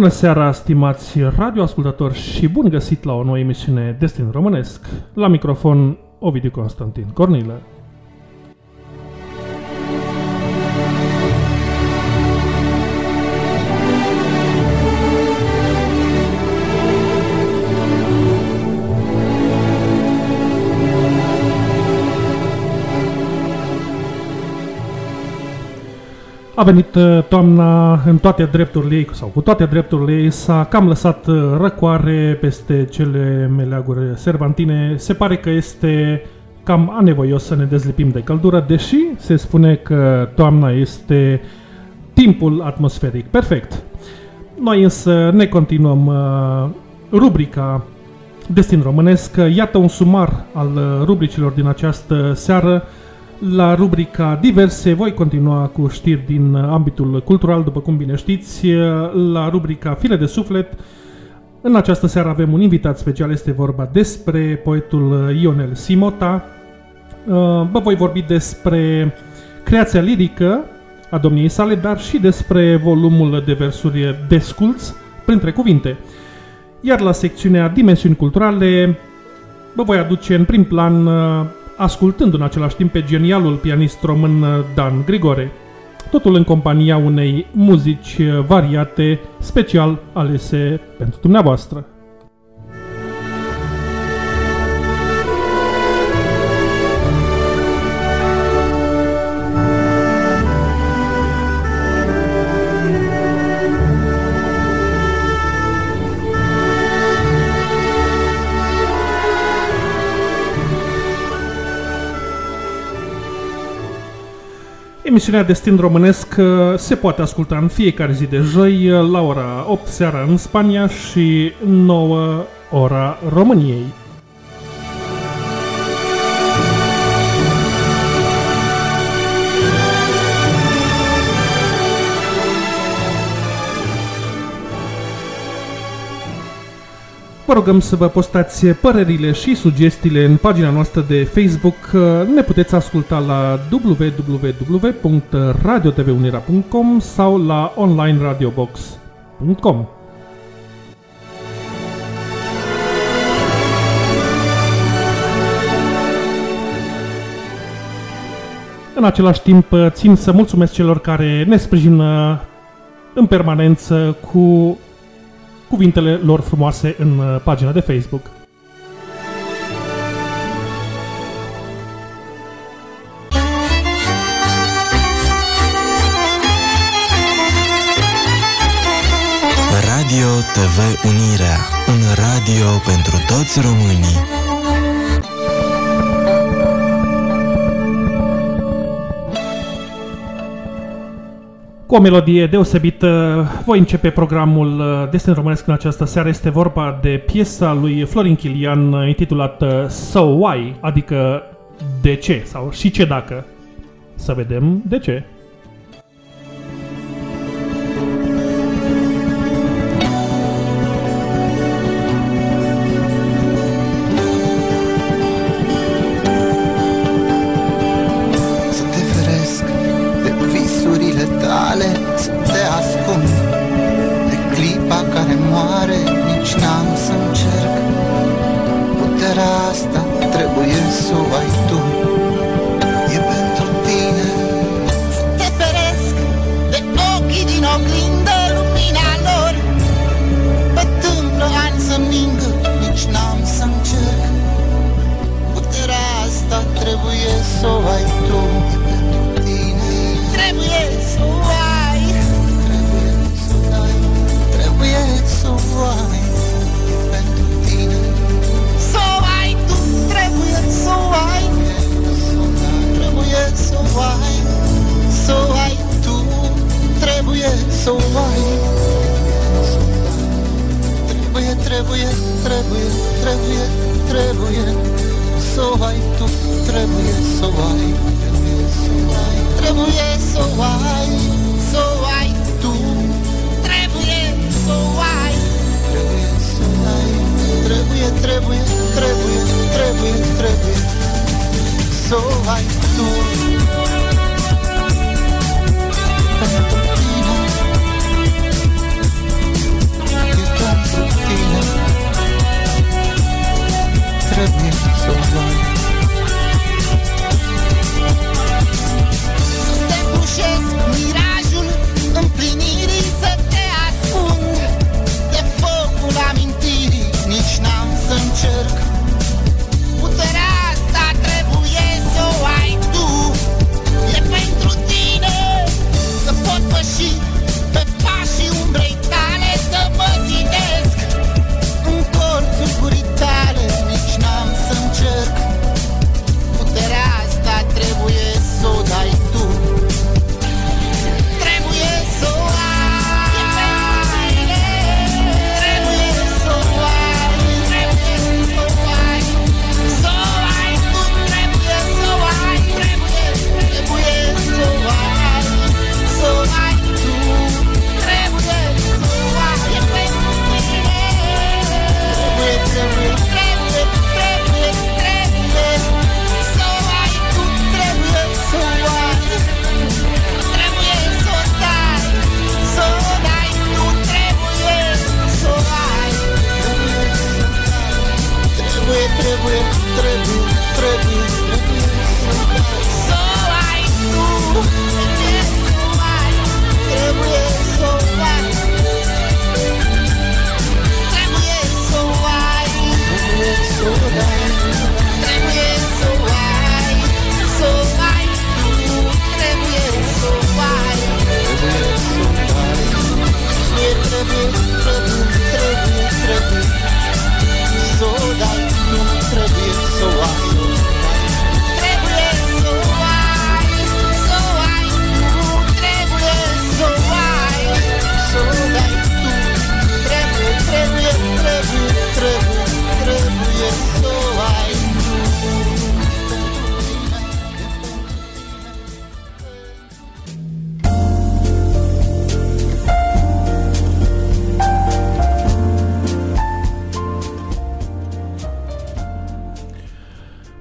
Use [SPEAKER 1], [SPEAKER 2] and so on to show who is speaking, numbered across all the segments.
[SPEAKER 1] Bună seara, stimați radioascultători și bun găsit la o nouă emisiune Destin Românesc. La microfon, Ovidiu Constantin Cornilă. A venit uh, toamna în toate drepturile ei, sau cu toate drepturile ei, s-a cam lăsat uh, răcoare peste cele meleaguri servantine. Se pare că este cam anevoios să ne dezlipim de căldură, deși se spune că toamna este timpul atmosferic perfect. Noi însă ne continuăm uh, rubrica Destin Românesc. Iată un sumar al rubricilor din această seară. La rubrica diverse voi continua cu știri din ambitul cultural, după cum bine știți. La rubrica file de suflet, în această seară avem un invitat special, este vorba despre poetul Ionel Simota. Vă voi vorbi despre creația lirică a domniei sale, dar și despre volumul de versuri Desculți, printre cuvinte. Iar la secțiunea Dimensiuni culturale vă voi aduce în prim plan ascultând în același timp pe genialul pianist român uh, Dan Grigore. Totul în compania unei muzici uh, variate, special alese pentru dumneavoastră. Emisiunea Destin Românesc uh, se poate asculta în fiecare zi de joi uh, la ora 8 seara în Spania și 9 ora României. Vă rugăm să vă postați părerile și sugestiile în pagina noastră de Facebook. Ne puteți asculta la www.radiotvunirea.com sau la onlineradiobox.com. În același timp, țin să mulțumesc celor care ne sprijină în permanență cu cuvintele lor frumoase în uh, pagina de Facebook.
[SPEAKER 2] Radio TV Unirea, un radio pentru toți românii.
[SPEAKER 1] Cu o melodie deosebită voi începe programul uh, Destin Românesc în această seară. Este vorba de piesa lui Florin Chilian uh, intitulată So Why, adică de ce sau și ce dacă. Să vedem de ce.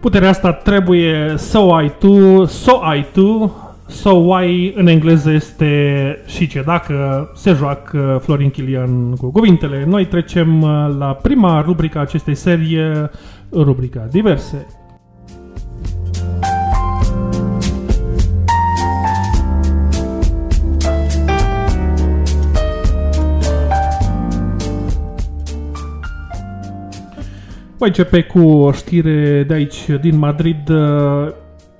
[SPEAKER 1] Puterea asta trebuie să o ai tu, să o ai tu, să o ai în engleză este și ce dacă se joacă Florin Chilian cu cuvintele. Noi trecem la prima rubrică a acestei serii, rubrica diverse. Voi începe cu o știre de aici, din Madrid.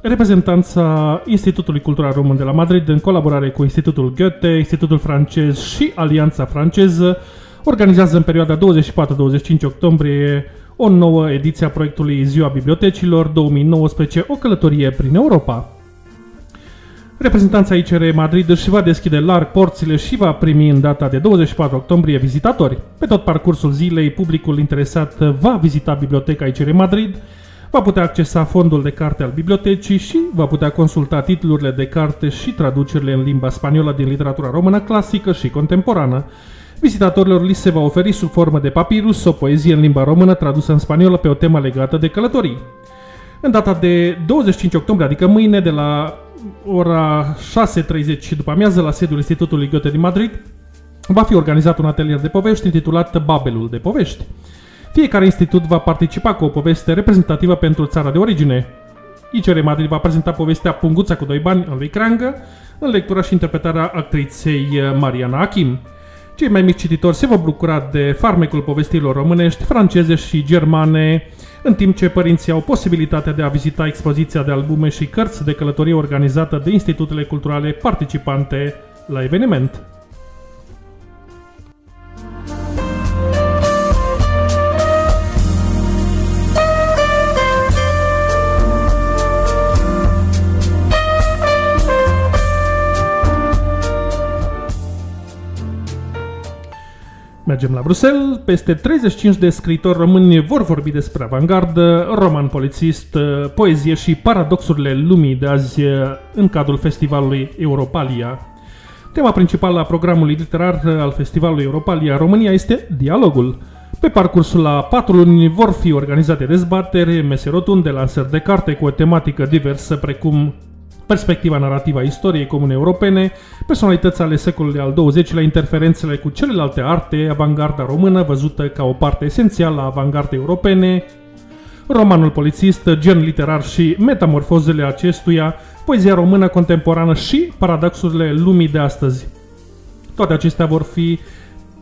[SPEAKER 1] Reprezentanța Institutului Cultural Român de la Madrid, în colaborare cu Institutul Goethe, Institutul Francez și Alianța Franceză, organizează în perioada 24-25 octombrie o nouă ediție a proiectului Ziua Bibliotecilor 2019, o călătorie prin Europa. Reprezentanța ICR Madrid își va deschide larg porțile și va primi în data de 24 octombrie vizitatori. Pe tot parcursul zilei, publicul interesat va vizita biblioteca ICR Madrid, va putea accesa fondul de carte al bibliotecii și va putea consulta titlurile de carte și traducerile în limba spaniolă din literatura română clasică și contemporană. Vizitatorilor li se va oferi sub formă de papirus o poezie în limba română tradusă în spaniolă pe o temă legată de călătorii. În data de 25 octombrie, adică mâine, de la ora 6.30 după amiază la sediul Institutului Goethe din Madrid, va fi organizat un atelier de povești intitulat Babelul de povești. Fiecare institut va participa cu o poveste reprezentativă pentru țara de origine. ICR Madrid va prezenta povestea Punguța cu doi bani al lui Crangă, în lectura și interpretarea actriței Mariana Achim. Cei mai mici cititori se vor bucura de farmecul povestirilor românești, franceze și germane, în timp ce părinții au posibilitatea de a vizita expoziția de albume și cărți de călătorie organizată de institutele culturale participante la eveniment. Mergem la Bruxelles. Peste 35 de scriitori români vor vorbi despre avangardă, roman polițist, poezie și paradoxurile lumii de azi în cadrul festivalului Europalia. Tema principală a programului literar al festivalului Europalia România este dialogul. Pe parcursul la patru luni vor fi organizate dezbateri, mese rotunde, lansări de carte cu o tematică diversă precum perspectiva narrativă a istoriei comune europene, personalități ale secolului al XX-lea, interferențele cu celelalte arte, avangarda română văzută ca o parte esențială a avangardei europene, romanul polițist, gen literar și metamorfozele acestuia, poezia română contemporană și paradoxurile lumii de astăzi. Toate acestea vor fi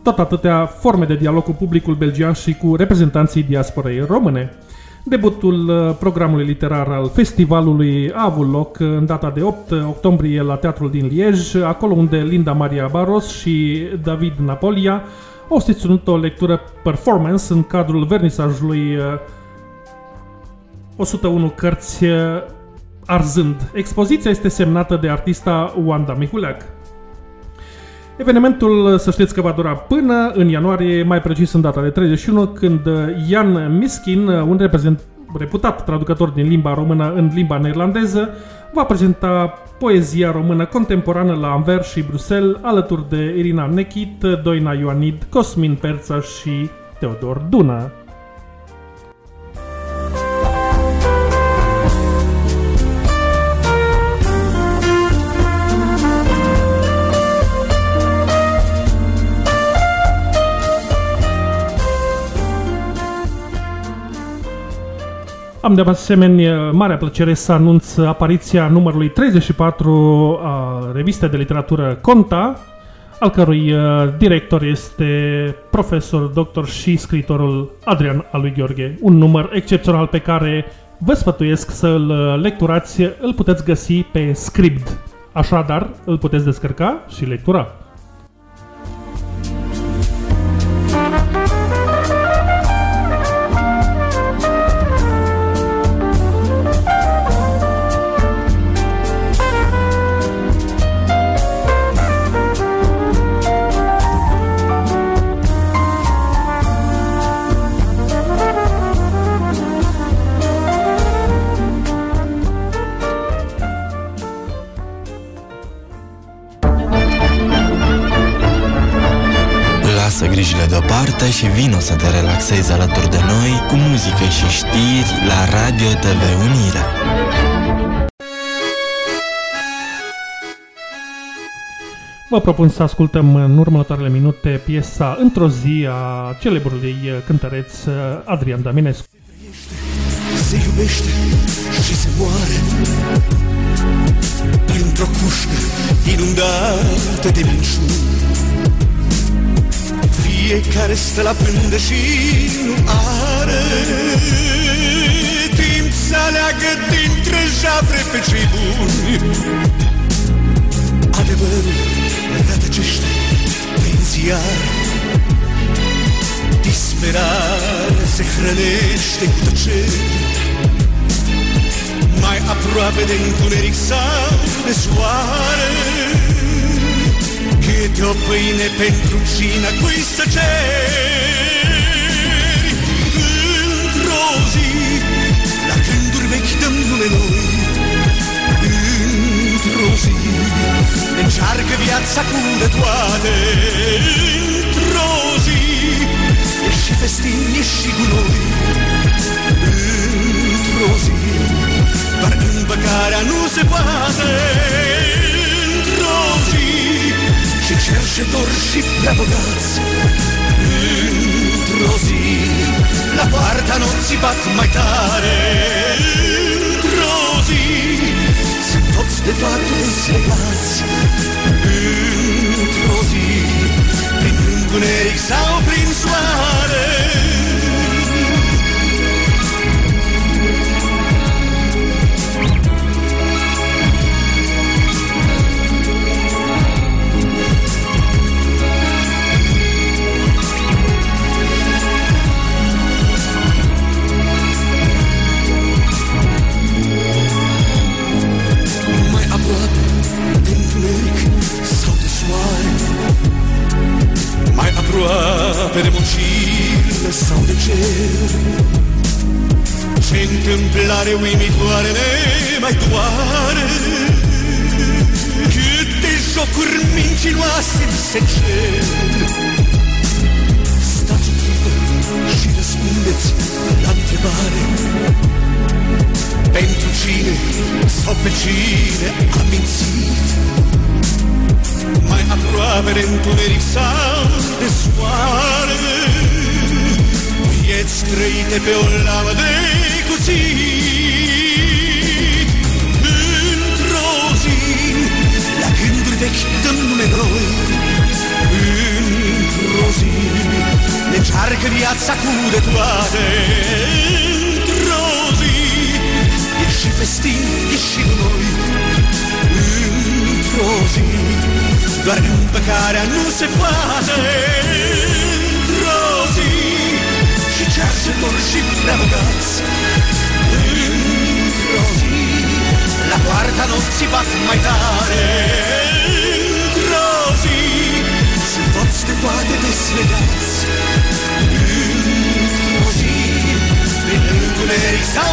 [SPEAKER 1] tot atâtea forme de dialog cu publicul belgian și cu reprezentanții diasporei române. Debutul uh, programului literar al festivalului a avut loc în data de 8 octombrie la Teatrul din Liej, acolo unde Linda Maria Barros și David Napolia au susținut o lectură performance în cadrul vernisajului 101 uh, cărți uh, arzând. Expoziția este semnată de artista Wanda Mihuleac. Evenimentul, să știți că va dura până în ianuarie, mai precis în data de 31, când Ian Miskin, un reprezent, reputat traducător din limba română în limba neerlandeză, va prezenta poezia română contemporană la Anvers și Bruxelles, alături de Irina Nechit, Doina Ioanid, Cosmin Perța și Teodor Duna. Am de asemenea marea plăcere să anunț apariția numărului 34 a revistei de literatură Conta, al cărui uh, director este profesor, doctor și scriitorul Adrian Alui Gheorghe. Un număr excepțional pe care vă sfătuiesc să-l uh, lecturați, îl puteți găsi pe Scribd. Așadar, îl puteți descărca și lectura.
[SPEAKER 2] Grijile deoparte și vino să te relaxezi alături de noi cu muzică și știri la Radio TV Unirea.
[SPEAKER 1] Vă propun să ascultăm în următoarele minute piesa Într-o zi a celebrului cântăreț Adrian Daminescu.
[SPEAKER 3] Se iubește și se moare Într-o cușcă inundată de minciuni Fiecare stă la pândă și nu are Timp să aleagă dintre jafre pe cei buni. Adevărul rătăcește pe ziar Disperare se hrănește cu tăcere. Mai aproape de întuneric sau de soare Câte o pâine pentru cina cui să ceri. Într-o zi, la gânduri vechi dăm nume noi. Într-o zi, ne încearcă viața cu de toate Într-o zi, e și festin, e și gunoi Într-o zi, doar împăcarea nu se poate cerșetori și prea bogați Într-o zi, la poarta nopții bat mai tare. Într-o zi, sunt toți de toate deslegați Într-o zi, prin întuneric sau prin soare Mai aproape de muncire sau de cer. Ce întâmplare uimitoare ne mai doare. Câte jocuri mincinoase ni se cer. Stați o clipă și răspundeți la întrebare. Pentru cine sau pe cine a mințit Mai aproape de întuneric sau de soare. Vieți trăite pe o lamă de cuțit. Într-o zi, la gânduri vechi dăm nume noi Într-o zi, ne încearcă viața cu de toate. Într-o zi, E și festin, e și noi. Într-o zi Doar împăcarea nu se poate Într-o zi Și cerșetori și prea bogați Într-o zi La poarta nopții bat mai tare Într-o zi Sunt toți de toate deslegați Într-o zi prin întuneric sau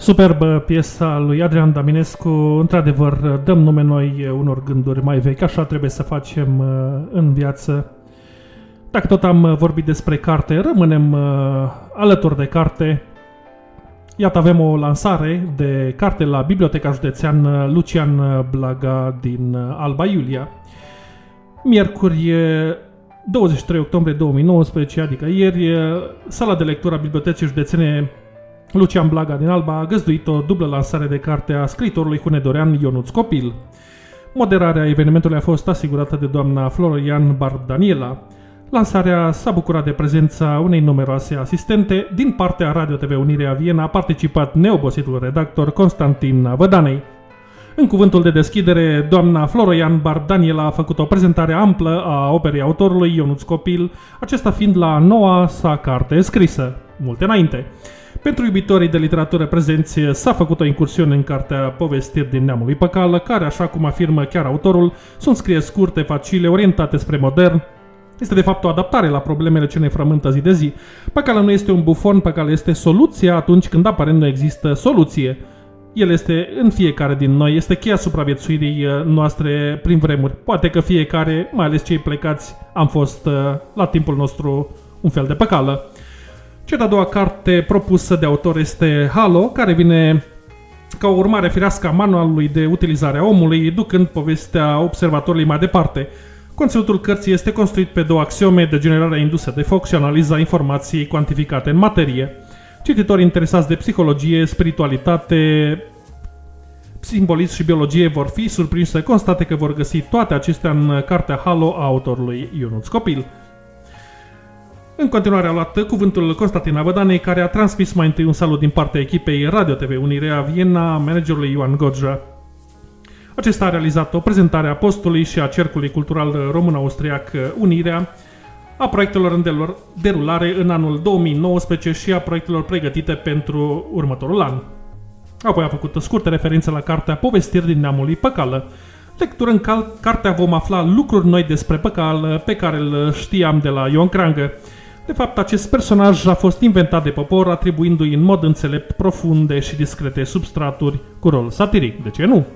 [SPEAKER 1] Superbă piesa lui Adrian Daminescu, într-adevăr dăm nume noi unor gânduri mai vechi, așa trebuie să facem uh, în viață. Dacă tot am uh, vorbit despre carte, rămânem uh, alături de carte. Iată, avem o lansare de carte la Biblioteca Județean Lucian Blaga din Alba Iulia. Miercuri 23 octombrie 2019, adică ieri, sala de lectură a Bibliotecii Județene Lucian Blaga din Alba a găzduit o dublă lansare de carte a scriitorului hunedorean Ionuț Copil. Moderarea evenimentului a fost asigurată de doamna Florian Barb Daniela. Lansarea s-a bucurat de prezența unei numeroase asistente. Din partea Radio TV Unirea Viena a participat neobositul redactor Constantin Vădanei. În cuvântul de deschidere, doamna Floroian Bar Daniela a făcut o prezentare amplă a operei autorului Ionuț Copil, acesta fiind la noua sa carte scrisă, multe înainte. Pentru iubitorii de literatură prezenți s-a făcut o incursiune în cartea Povestiri din neamul lui Păcală, care, așa cum afirmă chiar autorul, sunt scrie scurte, facile, orientate spre modern, este de fapt o adaptare la problemele ce ne frământă zi de zi. Păcală nu este un bufon, Păcală este soluția atunci când aparent nu există soluție. El este în fiecare din noi, este cheia supraviețuirii uh, noastre prin vremuri. Poate că fiecare, mai ales cei plecați, am fost uh, la timpul nostru un fel de păcală. Cea de-a doua carte propusă de autor este Halo, care vine ca o urmare firească a manualului de utilizare a omului, ducând povestea observatorului mai departe. Conținutul cărții este construit pe două axiome de generare indusă de foc și analiza informației cuantificate în materie. Cititorii interesați de psihologie, spiritualitate, simbolism și biologie vor fi surprinși să constate că vor găsi toate acestea în cartea Halo a autorului Ionuț Copil. În continuare a luat cuvântul Constantin Avădanei, care a transmis mai întâi un salut din partea echipei Radio TV Unirea Viena, managerului Ioan Godja. Acesta a realizat o prezentare a postului și a Cercului Cultural Român-Austriac Unirea, a proiectelor în derulare în anul 2019 și a proiectelor pregătite pentru următorul an. Apoi a făcut scurte referințe la cartea Povestiri din neamului Păcală. Lectură în cal- cartea vom afla lucruri noi despre Păcal pe care îl știam de la Ion Krangă. De fapt, acest personaj a fost inventat de popor, atribuindu-i în mod înțelept profunde și discrete substraturi cu rol satiric. De ce nu?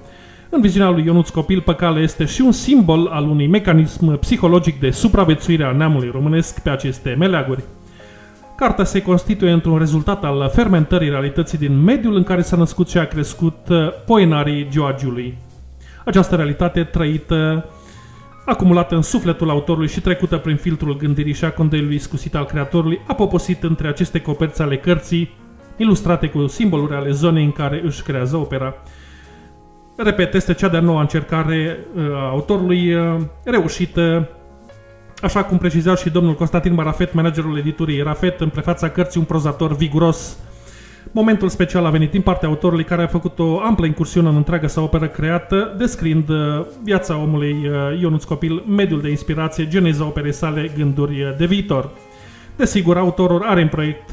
[SPEAKER 1] În viziunea lui Ionuț Copil, Păcale este și un simbol al unui mecanism psihologic de supraviețuire a neamului românesc pe aceste meleaguri. Cartea se constituie într-un rezultat al fermentării realității din mediul în care s-a născut și a crescut uh, poenarii Georgiului. Această realitate trăită, acumulată în sufletul autorului și trecută prin filtrul gândirii și a condeiului iscusit al creatorului, a poposit între aceste coperți ale cărții, ilustrate cu simboluri ale zonei în care își creează opera. Repet, este cea de-a noua încercare uh, a autorului uh, reușită, așa cum preciza și domnul Constantin Marafet, managerul editurii Rafet, în prefața cărții un prozator viguros. Momentul special a venit din partea autorului care a făcut o amplă incursiune în întreaga sa operă creată, descriind uh, viața omului Ionuț Copil, mediul de inspirație, geneza operei sale, gânduri de viitor. Desigur, autorul are în proiect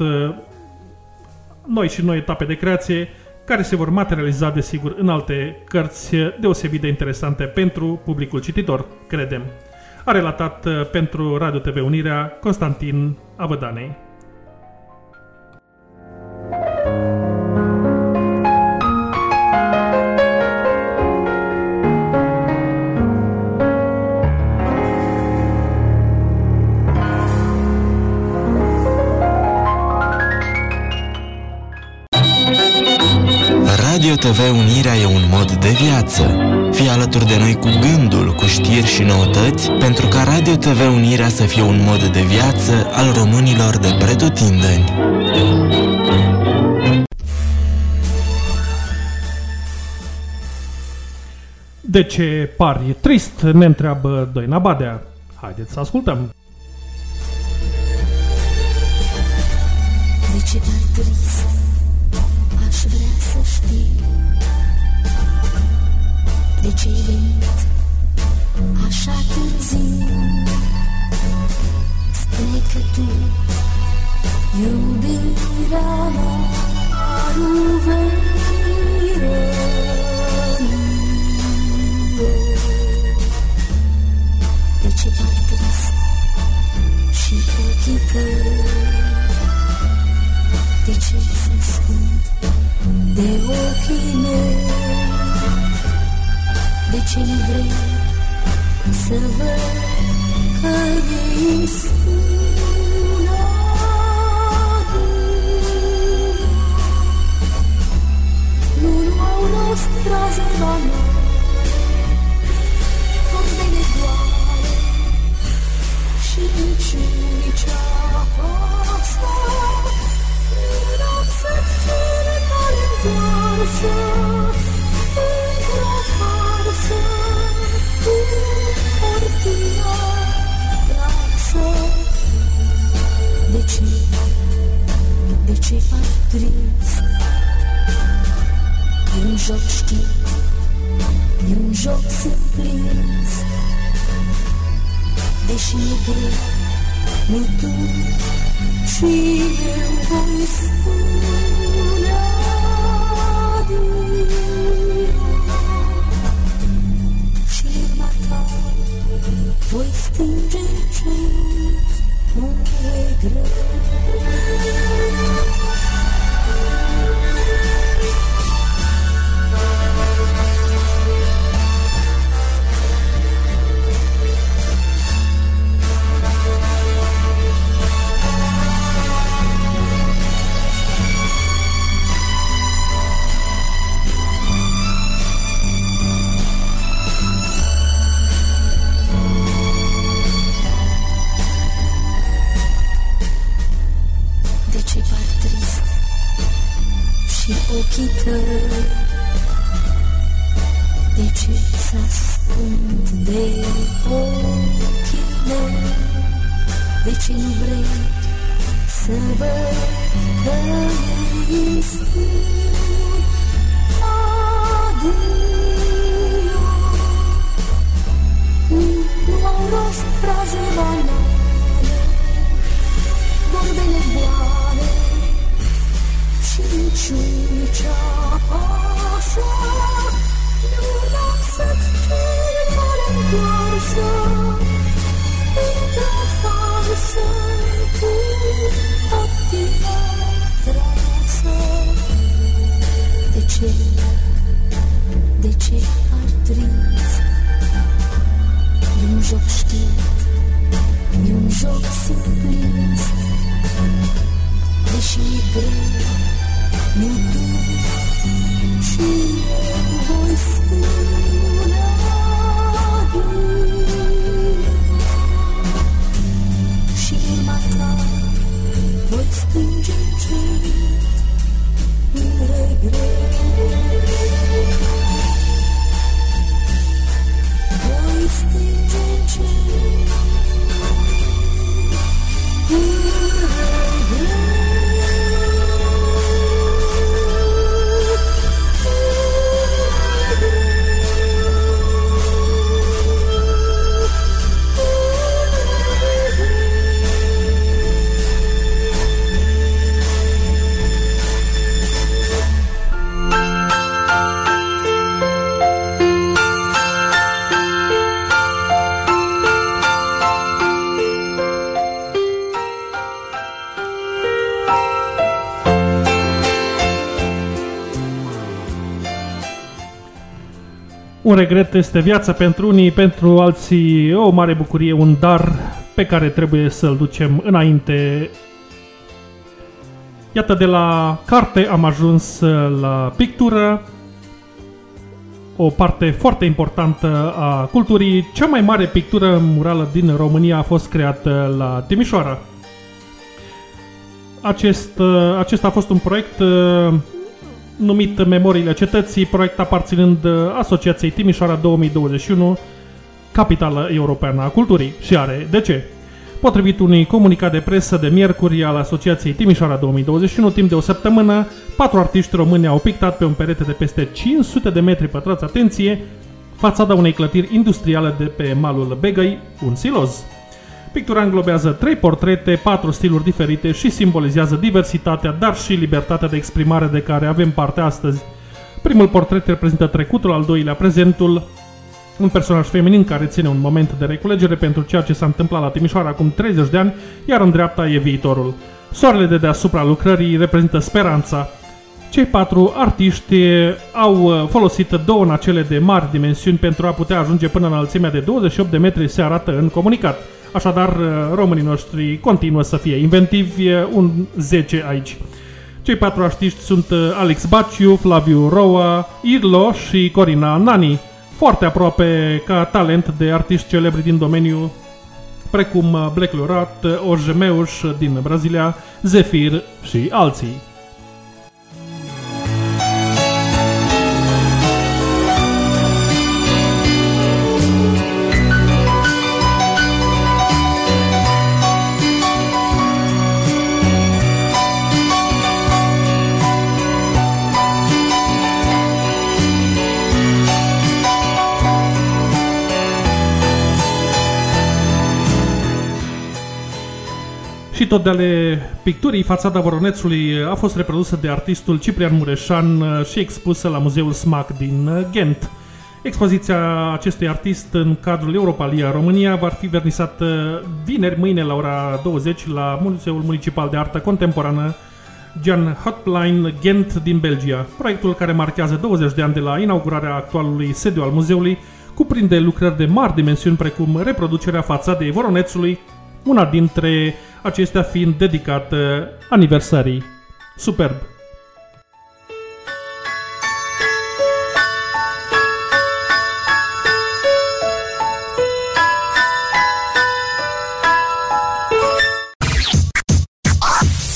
[SPEAKER 1] noi și noi etape de creație, care se vor materializa, desigur, în alte cărți deosebit de interesante pentru publicul cititor, credem. A relatat uh, pentru Radio TV Unirea Constantin Avădanei.
[SPEAKER 2] Radio TV Unirea e un mod de viață. Fii alături de noi cu gândul, cu știri și noutăți, pentru ca Radio TV Unirea să fie un mod de viață al românilor de pretutindeni.
[SPEAKER 1] De ce pari trist? Ne întreabă Doina Badea. Haideți să ascultăm. De ce ai venit așa târziu? Spune că tu, iubirea mea, nu vei De ce par trist și ochii tăi? De ce se ascund de ochii mei? De ce nu vrei să văd că ei spun Nu, nu au nostra zăbană Unde ne doare și nici nici apasă Nu să fie care întoarsă so
[SPEAKER 4] E un joc știi, e un joc simplist Deși e greu, nu Un regret
[SPEAKER 1] este viața pentru unii, pentru alții o mare bucurie, un dar pe care trebuie să-l ducem înainte. Iată, de la carte am ajuns la pictură, o parte foarte importantă a culturii. Cea mai mare pictură murală din România a fost creată la Timișoara. Acest, acesta a fost un proiect numit Memoriile Cetății, proiect aparținând uh, Asociației Timișoara 2021, capitală europeană a culturii. Și are de ce? Potrivit unui comunicat de presă de miercuri al Asociației Timișoara 2021, timp de o săptămână, patru artiști români au pictat pe un perete de peste 500 de metri pătrați, atenție, fațada unei clădiri industriale de pe malul Begăi, un siloz. Pictura înglobează trei portrete, patru stiluri diferite și simbolizează diversitatea, dar și libertatea de exprimare de care avem parte astăzi. Primul portret reprezintă trecutul, al doilea prezentul, un personaj feminin care ține un moment de reculegere pentru ceea ce s-a întâmplat la Timișoara acum 30 de ani, iar în dreapta e viitorul. Soarele de deasupra lucrării reprezintă speranța. Cei patru artiști au folosit două nacele de mari dimensiuni pentru a putea ajunge până în înălțimea de 28 de metri, se arată în comunicat. Așadar, uh, românii noștri continuă să fie inventivi, un 10 aici. Cei patru artiști sunt uh, Alex Baciu, Flaviu Roa, Irlo și Corina Nani, foarte aproape ca talent de artiști celebri din domeniu precum uh, Black Lorat, Orge Meuș din Brazilia, Zephyr și alții.
[SPEAKER 4] Tot de ale picturii, fațada Voronețului a fost reprodusă de artistul Ciprian Mureșan uh, și expusă la Muzeul SMAC din uh, Ghent. Expoziția acestui artist în cadrul Europalia România va fi vernisată vineri mâine la ora 20 la Muzeul Municipal de Artă Contemporană Jan Hotline Ghent din Belgia. Proiectul care marchează 20 de ani de la inaugurarea actualului sediu al muzeului cuprinde lucrări de mari dimensiuni precum reproducerea fațadei Voronețului, una dintre acestea fiind dedicată aniversării. Superb!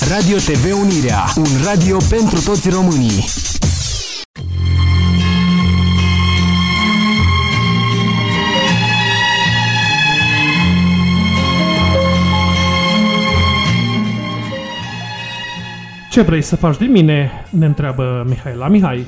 [SPEAKER 5] Radio TV Unirea, un radio pentru toți românii.
[SPEAKER 4] Ce vrei să faci din mine? Ne întreabă Mihaela Mihai.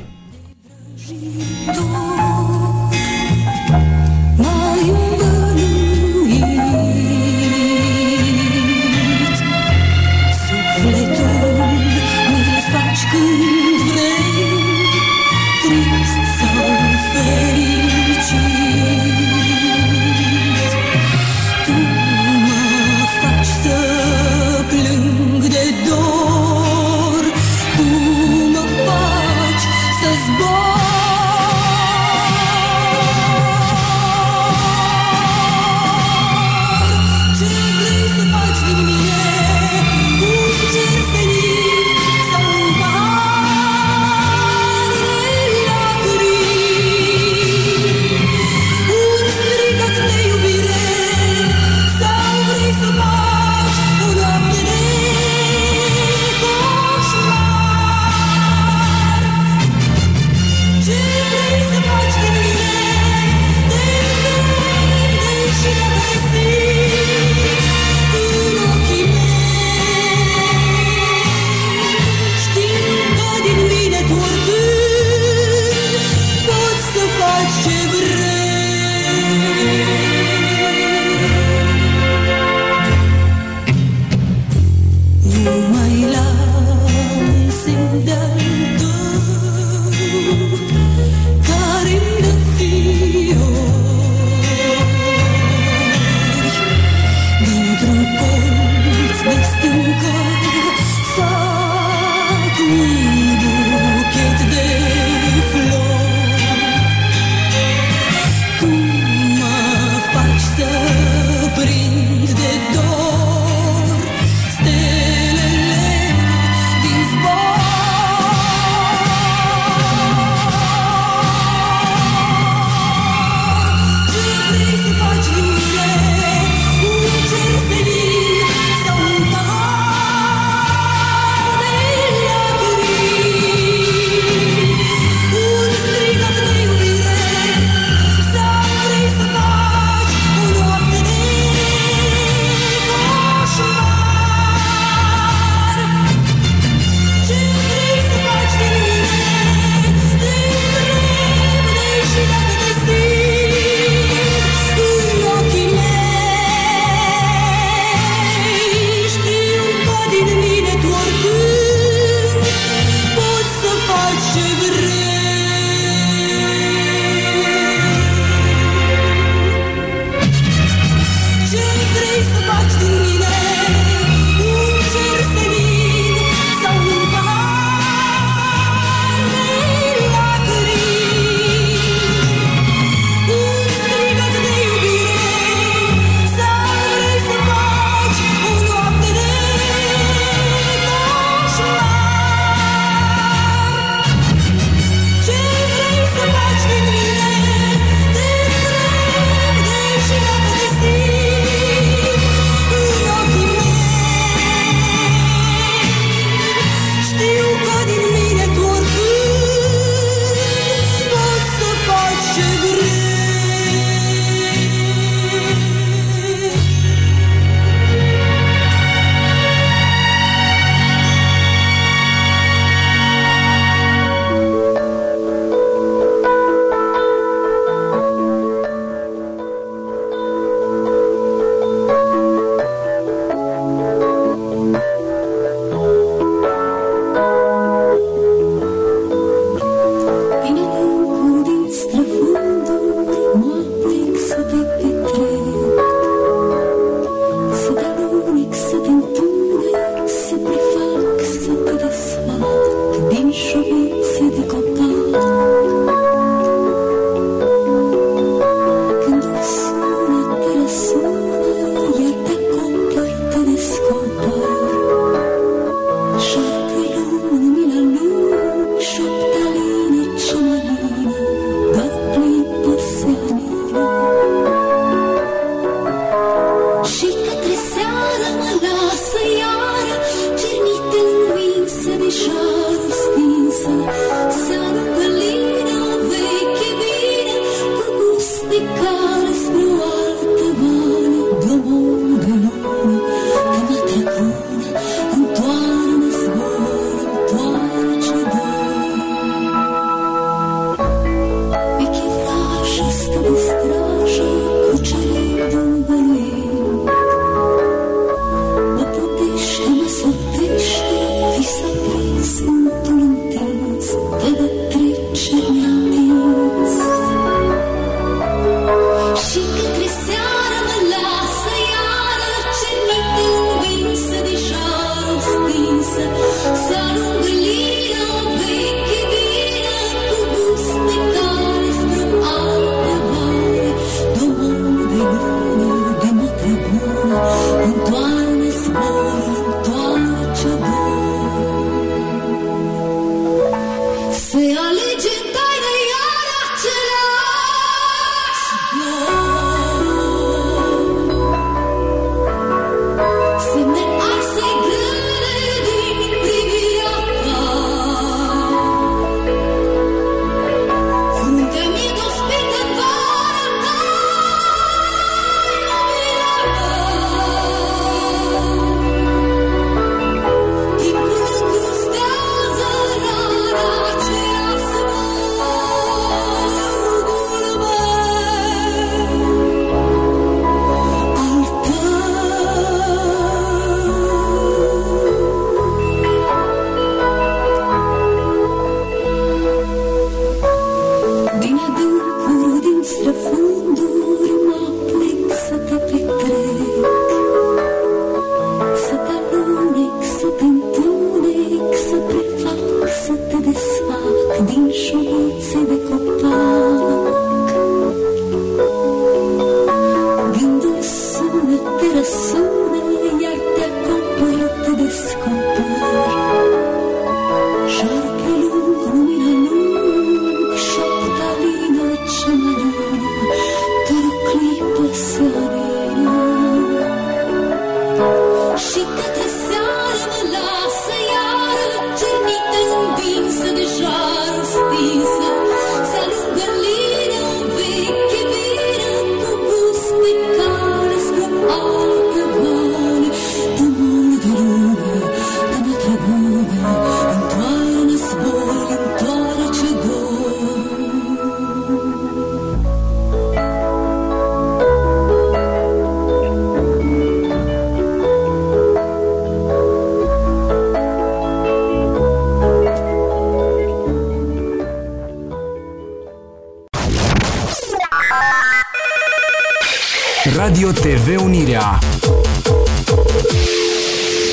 [SPEAKER 6] Radio TV Unirea.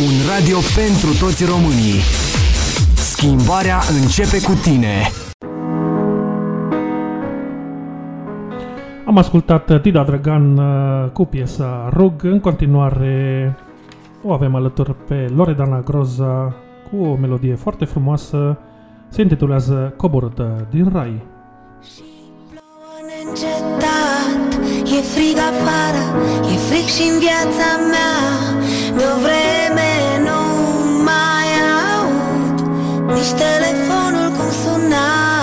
[SPEAKER 6] Un radio pentru toți românii. Schimbarea începe cu tine.
[SPEAKER 1] Am ascultat Tida Dragan uh, cu piesa Rug. În continuare o avem alături pe Loredana Groza cu o melodie foarte frumoasă. Se intitulează Coborâtă din Rai.
[SPEAKER 7] Plouă neîncetat, e frig afară, e frig și în viața mea. De o vreme nu mai aud nici telefonul cum suna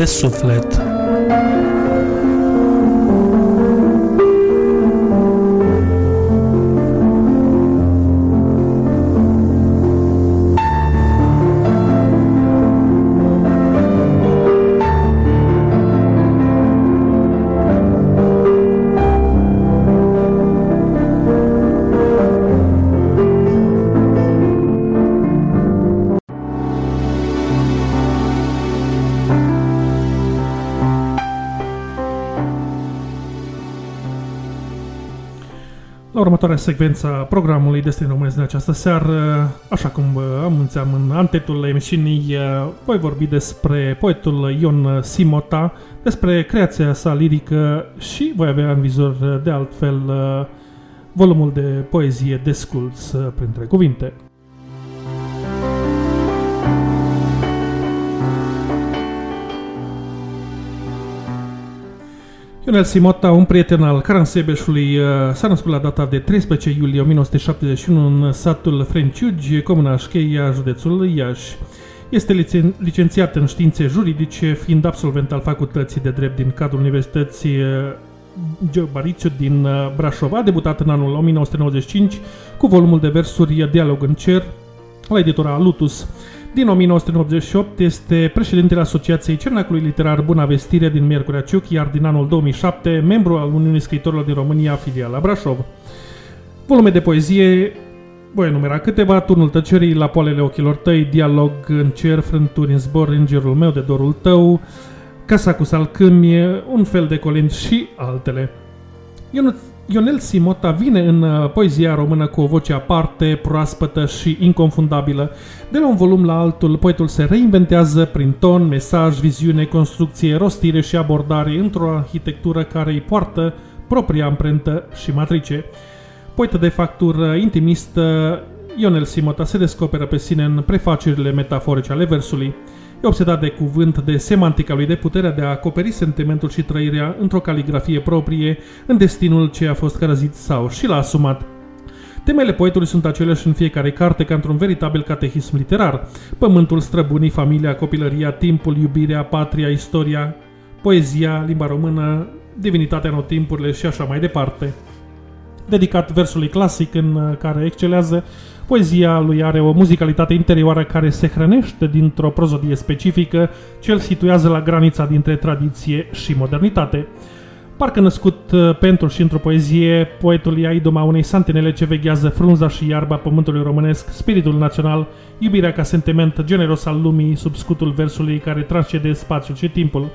[SPEAKER 7] de
[SPEAKER 1] suflet. Următoarea secvență a programului Destin Românesc din această seară, așa cum vă anunțeam în antetul emisiunii, voi vorbi despre poetul Ion Simota, despre creația sa lirică și voi avea în vizor de altfel volumul de poezie Desculț printre cuvinte. Ionel Simota, un prieten al Caransebeșului, uh, s-a născut la data de 13 iulie 1971 în satul Frenciugi, comuna Așcheia, județul Iași. Este licen- licențiat în științe juridice, fiind absolvent al Facultății de Drept din cadrul Universității uh, Geobarițiu din uh, Brașov. A debutat în anul 1995 cu volumul de versuri Dialog în cer la editora Lutus. Din 1988 este președintele Asociației Cernacului Literar Buna Vestire din Miercurea Ciuc, iar din anul 2007 membru al Uniunii Scriitorilor din România, filiala Brașov. Volume de poezie Voi enumera câteva, turnul tăcerii, la poalele ochilor tăi, dialog în cer, frânturi în zbor, îngerul meu de dorul tău, casa cu salcâmi, un fel de colin și altele. Ionel- Ionel Simota vine în uh, poezia română cu o voce aparte, proaspătă și inconfundabilă. De la un volum la altul, poetul se reinventează prin ton, mesaj, viziune, construcție, rostire și abordare într-o arhitectură care îi poartă propria amprentă și matrice. Poetă de factură intimistă, Ionel Simota se descoperă pe sine în prefacerile metaforice ale versului. E obsedat de cuvânt, de semantica lui, de puterea de a acoperi sentimentul și trăirea într-o caligrafie proprie, în destinul ce a fost cărăzit sau și l-a asumat. Temele poetului sunt aceleași în fiecare carte ca într-un veritabil catehism literar. Pământul, străbunii, familia, copilăria, timpul, iubirea, patria, istoria, poezia, limba română, divinitatea anotimpurile și așa mai departe. Dedicat versului clasic în uh, care excelează, poezia lui are o muzicalitate interioară care se hrănește dintr-o prozodie specifică, ce îl situează la granița dintre tradiție și modernitate. Parcă născut uh, pentru și într-o poezie, poetul ia idoma unei santinele ce veghează frunza și iarba pământului românesc, spiritul național, iubirea ca sentiment generos al lumii sub scutul versului care transcede spațiul și timpul.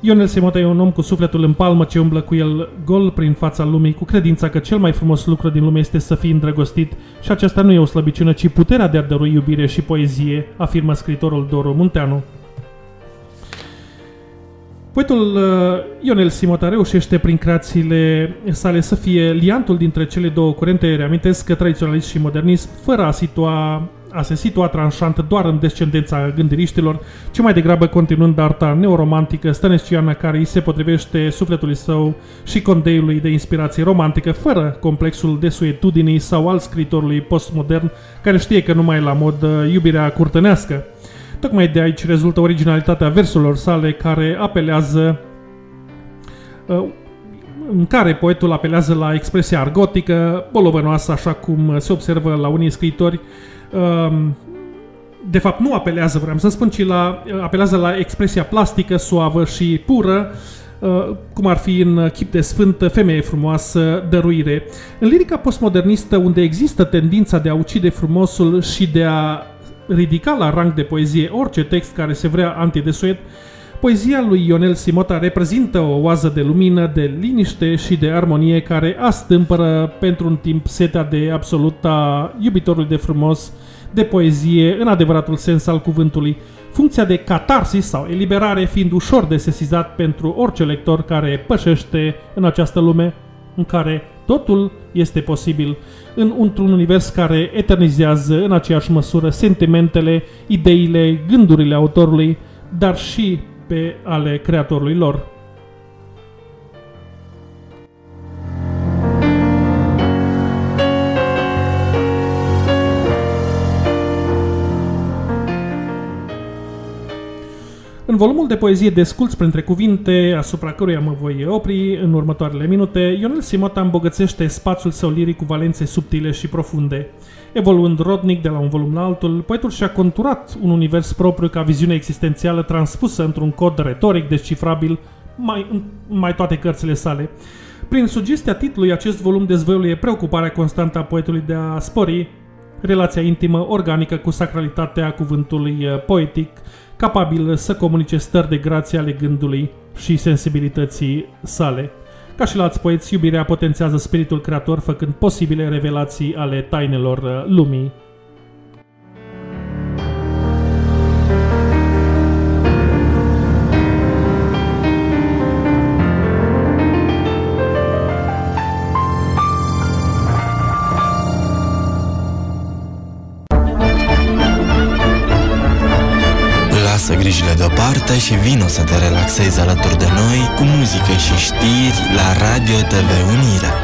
[SPEAKER 1] Ionel Simota e un om cu sufletul în palmă ce umblă cu el gol prin fața lumii, cu credința că cel mai frumos lucru din lume este să fii îndrăgostit și aceasta nu e o slăbiciune, ci puterea de a dărui iubire și poezie, afirmă scritorul Doru Munteanu. Poetul uh, Ionel Simota reușește prin creațiile sale să fie liantul dintre cele două curente, reamintesc că tradiționalist și modernism, fără a, situa, a se situa tranșant doar în descendența gândiriștilor, ci mai degrabă continuând arta neoromantică stănesciană care îi se potrivește sufletului său și condeiului de inspirație romantică, fără complexul de suetudinii sau al scritorului postmodern care știe că nu mai e la mod uh, iubirea curtănească. Tocmai de aici rezultă originalitatea versurilor sale care apelează uh, în care poetul apelează la expresia argotică, bolovănoasă, așa cum se observă la unii scriitori. Um, De fapt, nu apelează, vreau să spun, ci la, apelează la expresia plastică, suavă și pură, uh, cum ar fi în chip de sfântă, femeie frumoasă, dăruire. În lirica postmodernistă, unde există tendința de a ucide frumosul și de a ridica la rang de poezie orice text care se vrea antidesuet, poezia lui Ionel Simota reprezintă o oază de lumină, de liniște și de armonie care astâmpără pentru un timp setea de absolut a iubitorului de frumos, de poezie în adevăratul sens al cuvântului, funcția de catarsis sau eliberare fiind ușor de sesizat pentru orice lector care pășește în această lume în care totul este posibil, în, într-un univers care eternizează în aceeași măsură sentimentele, ideile, gândurile autorului, dar și pe ale creatorului lor. În volumul de poezie Desculți printre cuvinte, asupra căruia mă voi opri în următoarele minute, Ionel Simota îmbogățește spațiul său liric cu valențe subtile și profunde. Evoluând rodnic de la un volum la altul, poetul și-a conturat un univers propriu ca viziune existențială transpusă într-un cod retoric descifrabil mai, în mai toate cărțile sale. Prin sugestia titlului, acest volum dezvăluie preocuparea constantă a poetului de a spori relația intimă, organică cu sacralitatea cuvântului uh, poetic, capabil să comunice stări de grație ale gândului și sensibilității sale. Ca și la alți poeți, iubirea potențează spiritul creator, făcând posibile revelații ale tainelor uh, lumii.
[SPEAKER 2] Deoparte și vino să te relaxezi alături de noi cu muzică și știri la Radio TV Unirea.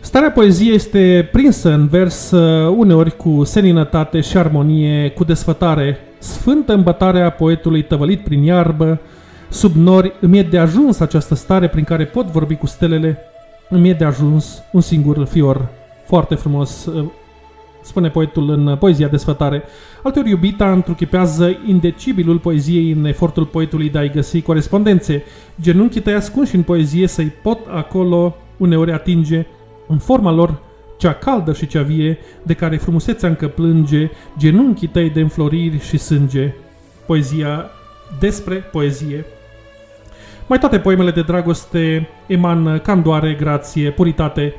[SPEAKER 1] Starea poeziei este prinsă în vers uh, uneori cu seninătate și armonie, cu desfătare, sfântă îmbătarea poetului tăvălit prin iarbă, sub nori, îmi e de ajuns această stare prin care pot vorbi cu stelele, îmi e de ajuns un singur fior, foarte frumos, uh, spune poetul în poezia desfătare. Alteori iubita întruchipează indecibilul poeziei în efortul poetului de a-i găsi corespondențe. Genunchii tăi ascunși în poezie să-i pot acolo uneori atinge în forma lor cea caldă și cea vie, de care frumusețea încă plânge, genunchii tăi de înfloriri și sânge. Poezia despre poezie. Mai toate poemele de dragoste eman candoare, grație, puritate.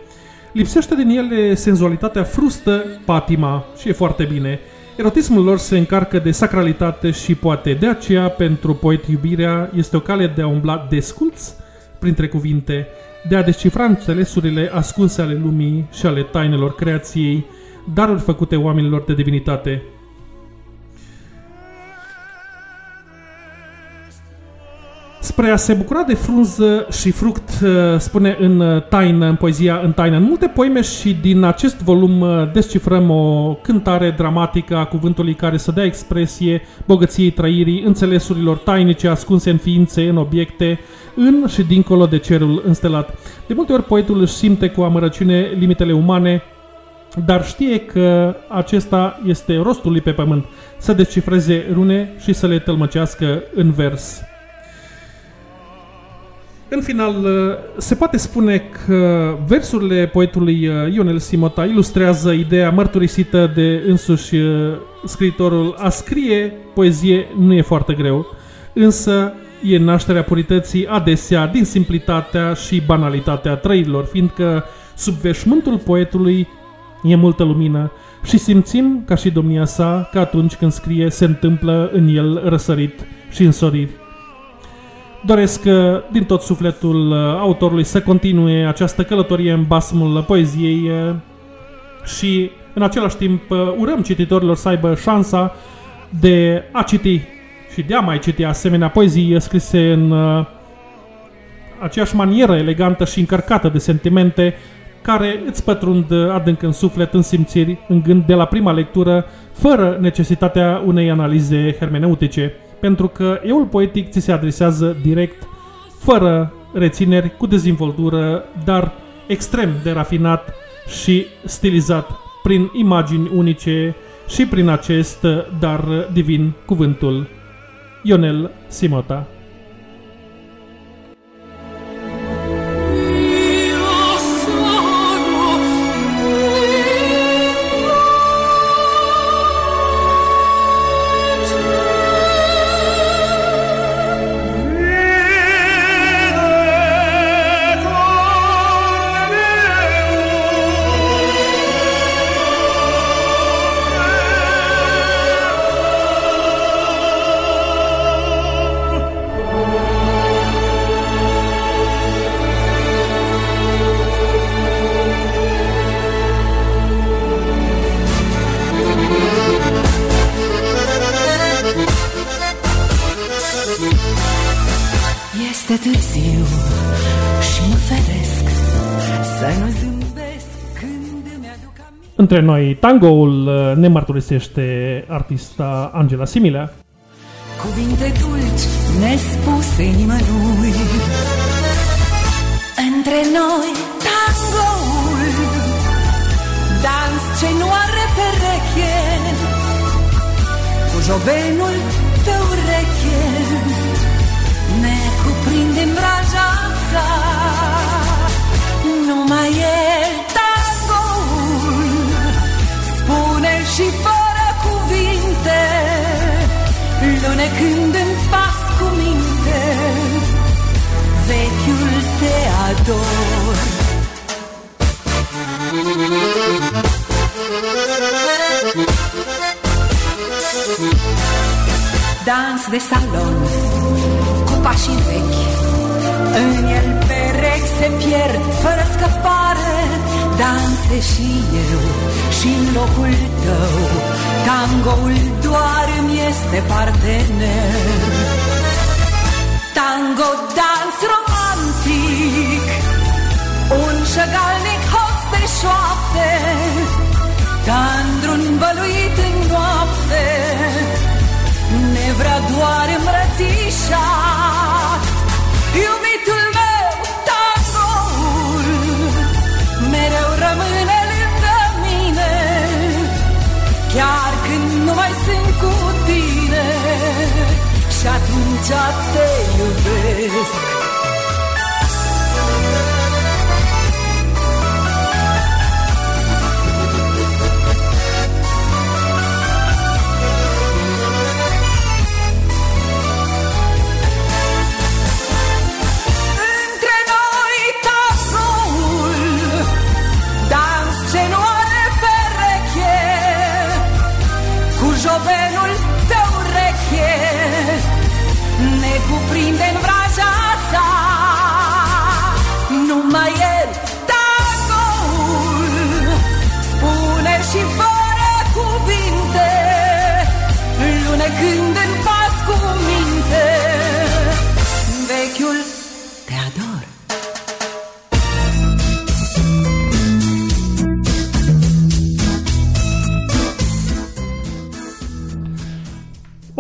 [SPEAKER 1] Lipsește din ele senzualitatea frustă, patima și e foarte bine. Erotismul lor se încarcă de sacralitate și poate de aceea pentru poet iubirea este o cale de a umbla desculț printre cuvinte, de a descifra înțelesurile ascunse ale lumii și ale tainelor creației, daruri făcute oamenilor de divinitate. Spre a se bucura de frunză și fruct, uh, spune în uh, taină, în poezia în taină, în multe poeme și din acest volum uh, descifrăm o cântare dramatică a cuvântului care să dea expresie bogăției trăirii, înțelesurilor tainice ascunse în ființe, în obiecte, în și dincolo de cerul înstelat. De multe ori poetul își simte cu amărăciune limitele umane, dar știe că acesta este rostul lui pe pământ, să descifreze rune și să le tălmăcească în vers. În final, se poate spune că versurile poetului uh, Ionel Simota ilustrează ideea mărturisită de însuși uh, scriitorul a scrie poezie nu e foarte greu, însă e nașterea purității adesea din simplitatea și banalitatea trăirilor, fiindcă sub veșmântul poetului e multă lumină și simțim, ca și domnia sa, că atunci când scrie se întâmplă în el răsărit și însoriri. Doresc uh, din tot sufletul uh, autorului să continue această călătorie în basmul poeziei uh, și în același timp urăm cititorilor să aibă șansa de a citi și de a mai citi asemenea poezii scrise în aceeași manieră elegantă și încărcată de sentimente care îți pătrund adânc în suflet, în simțiri, în gând de la prima lectură, fără necesitatea unei analize hermeneutice pentru că eul poetic ți se adresează direct, fără rețineri, cu dezvoltură, dar extrem de rafinat și stilizat prin imagini unice și prin acest dar divin cuvântul. Ionel Simota Între noi, tangoul uh, ne mărturisește artista Angela Similea.
[SPEAKER 4] Cuvinte dulci nespuse nimănui. Între noi, tangoul. Dans ce nu are pereche. Cu jobenul pe ureche Ne cuprinde în vraja sa Numai el și fără cuvinte Lunecând în pas cu minte Vechiul te ador. Dans de salon cu pașii vechi În el perechi se pierd fără scăpare danse și eu și în locul tău. Tangoul doar îmi este partener. Tango dans romantic Un șăgalnic hoț de șoapte Tandru-n băluit în noapte. Ne vrea doar îmbrățișat Iubitul
[SPEAKER 6] Și atunci te iubesc.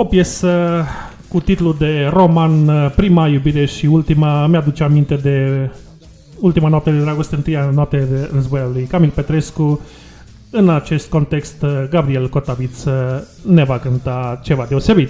[SPEAKER 6] piesă cu titlul de roman uh, Prima iubire și ultima, mi-aduce aminte de ultima noapte de dragoste, întâia noapte de război al lui Camil Petrescu. În acest context, uh, Gabriel Cotaviț uh, ne va cânta ceva deosebit.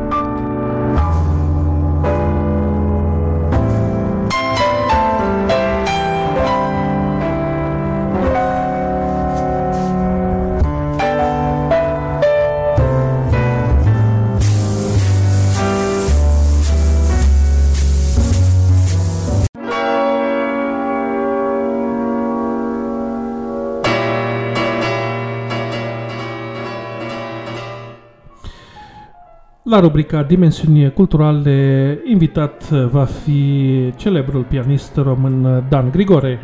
[SPEAKER 6] La rubrica Dimensiuni culturale, invitat va fi celebrul pianist român Dan Grigore.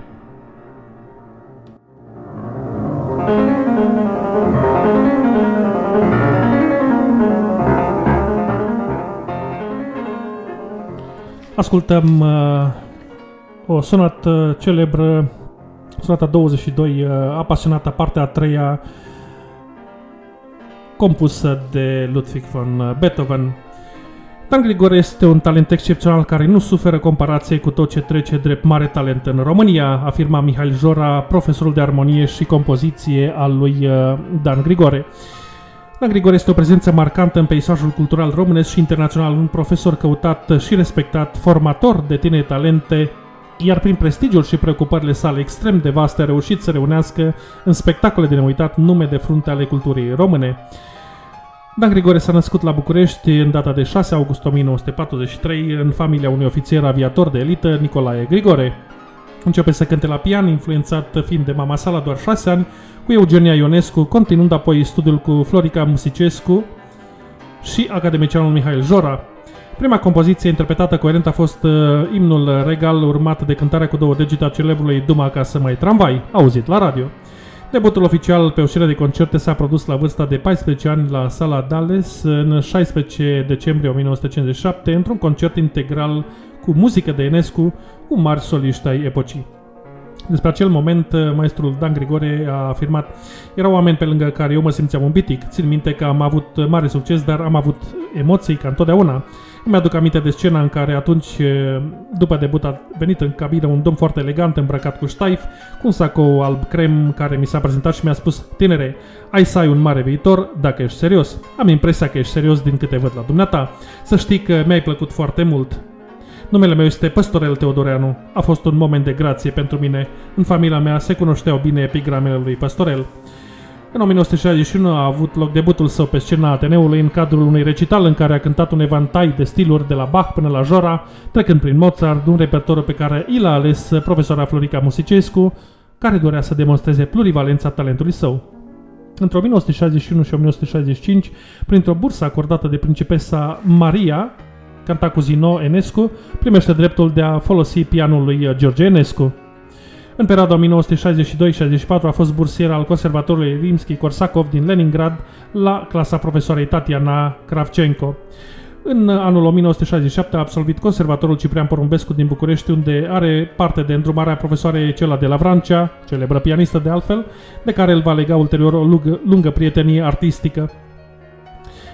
[SPEAKER 6] Ascultăm uh, o sonată celebră, sonata 22, uh, apasionată, partea a treia,
[SPEAKER 1] compusă de Ludwig von Beethoven. Dan Grigore este un talent excepțional care nu suferă comparație cu tot ce trece drept mare talent în România, afirma Mihail Jora, profesorul de armonie și compoziție al lui uh, Dan Grigore. Dan Grigore este o prezență marcantă în peisajul cultural românesc și internațional, un profesor căutat și respectat, formator de tineri talente, iar prin prestigiul și preocupările sale extrem de vaste a reușit să reunească în spectacole de neuitat nume de frunte ale culturii române. Dan Grigore s-a născut la București în data de 6 august 1943 în familia unui ofițer aviator de elită, Nicolae Grigore. Începe să cânte la pian, influențat fiind de mama sa la doar 6 ani, cu Eugenia Ionescu, continuând apoi studiul cu Florica Musicescu și academicianul Mihail Jora. Prima compoziție interpretată coerent a fost uh, imnul regal urmat de cântarea cu două degete a celebrului Duma ca să mai tramvai, auzit la radio. Debutul oficial pe o serie de concerte s-a produs la vârsta de 14 ani la sala Dallas în 16 decembrie 1957 într-un concert integral cu muzică de Enescu cu mari soliști ai epocii. Despre acel moment, maestrul Dan Grigore a afirmat Erau oameni pe lângă care eu mă simțeam un bitic. Țin minte că am avut mare succes, dar am avut emoții ca întotdeauna. Îmi aduc aminte de scena în care atunci, după debut, a venit în cabină un domn foarte elegant, îmbrăcat cu ștaif, cu un sacou alb crem care mi s-a prezentat și mi-a spus Tinere, ai să ai un mare viitor dacă ești serios. Am impresia că ești serios din câte văd la dumneata. Să știi că mi-ai plăcut foarte mult. Numele meu este Păstorel Teodoreanu. A fost un moment de grație pentru mine. În familia mea se cunoșteau bine epigramele lui Păstorel. În 1961 a avut loc debutul său pe scena Ateneului în cadrul unui recital în care a cântat un evantai de stiluri de la Bach până la Jora, trecând prin Mozart, un repertoriu pe care i l-a ales profesora Florica Musicescu, care dorea să demonstreze plurivalența talentului său. Între 1961 și 1965, printr-o bursă acordată de principesa Maria, canta cu Zino Enescu, primește dreptul de a folosi pianul lui George Enescu. În perioada 1962-64 a fost bursier al Conservatorului Rimski-Korsakov din Leningrad la clasa profesoarei Tatiana Kravchenko. În anul 1967 a absolvit Conservatorul Ciprian Porumbescu din București, unde are parte de îndrumarea profesoarei Cela de la Vrancea, celebră pianistă de altfel, de care îl va lega ulterior o lungă, lungă prietenie artistică.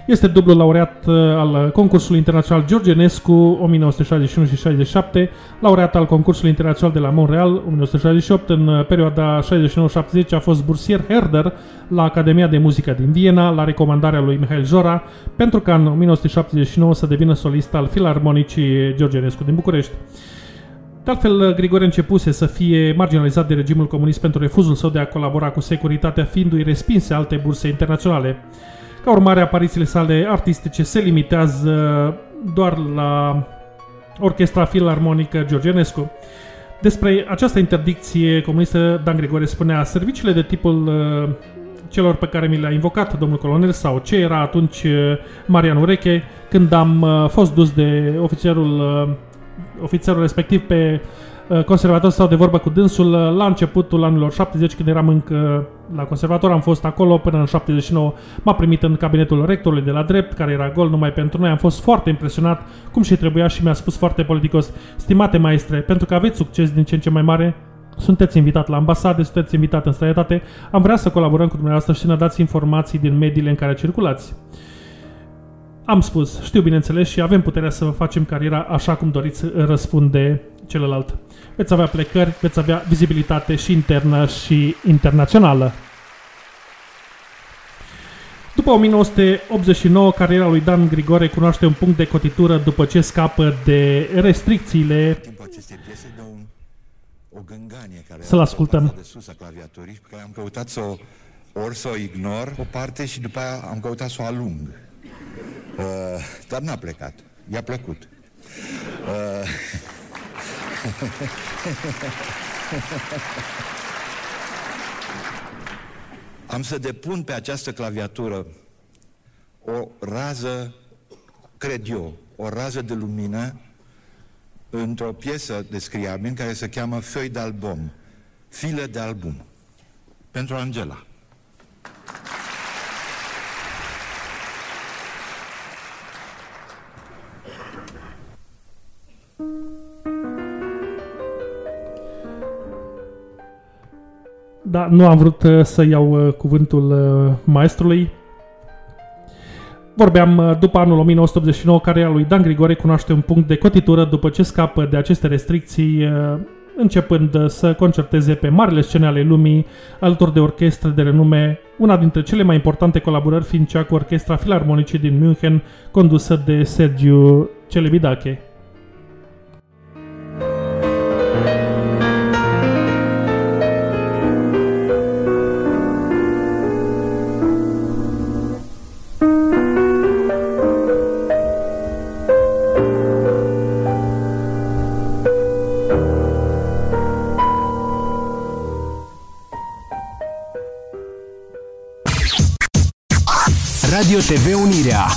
[SPEAKER 1] Este dublu laureat uh, al concursului internațional George Enescu 1961 și 67, laureat al concursului internațional de la Montreal 1968, în uh, perioada 69-70 a fost bursier Herder la Academia de Muzică din Viena, la recomandarea lui Mihail Jora, pentru ca în 1979 să devină solist al Filarmonicii George Enescu din București. De altfel, Grigore începuse să fie marginalizat de regimul comunist pentru refuzul său de a colabora cu securitatea, fiindu-i respinse alte burse internaționale. Ca urmare, aparițiile sale artistice se limitează doar la Orchestra Filarmonică Georgenescu. Despre această interdicție comunistă, Dan Grigore spunea, serviciile de tipul uh, celor pe care mi le-a invocat domnul colonel sau ce era atunci uh, Marian Ureche când am uh, fost dus de ofițerul, ofițerul respectiv pe Uh, conservator stau de vorbă cu dânsul uh, la începutul anilor 70 când eram încă la conservator, am fost acolo până în 79, m-a primit în cabinetul rectorului de la drept, care era gol numai pentru noi, am fost foarte impresionat, cum și trebuia și mi-a spus foarte politicos, stimate maestre, pentru că aveți succes din ce în ce mai mare, sunteți invitat la ambasade, sunteți invitat în străinătate, am vrea să colaborăm cu dumneavoastră și să ne dați informații din mediile în care circulați. Am spus, știu bineînțeles și avem puterea să vă facem cariera așa cum doriți, răspunde celălalt. Veți avea plecări, veți avea vizibilitate și internă și internațională. După 1989, cariera lui Dan Grigore cunoaște un punct de cotitură după ce scapă de restricțiile să-l ascultăm.
[SPEAKER 8] De sus a claviaturii, pe care am căutat să o, ori să o ignor o parte și după aia am căutat să o alung. Uh, dar n-a plecat. I-a plăcut. Uh, Am să depun pe această claviatură o rază, cred eu, o rază de lumină într-o piesă de scriamin care se cheamă Feuille d'album, file de album, pentru Angela.
[SPEAKER 1] Da, nu am vrut uh, să iau uh, cuvântul uh, maestrului. Vorbeam uh, după anul 1989, care lui Dan Grigore cunoaște un punct de cotitură după ce scapă de aceste restricții, uh, începând uh, să concerteze pe marile scene ale lumii, alături de orchestre de renume, una dintre cele mai importante colaborări fiind cea cu Orchestra Filarmonicii din München, condusă de Sergiu Celebidache.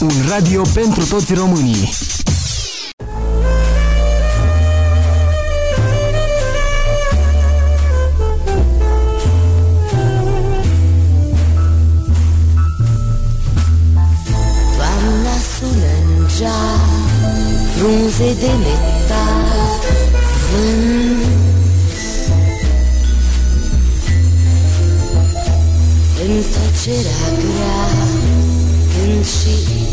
[SPEAKER 6] Un radio pentru toți românii.
[SPEAKER 7] Toamna sună în geam Frunze de metal Vânt În tăcerea grea Când și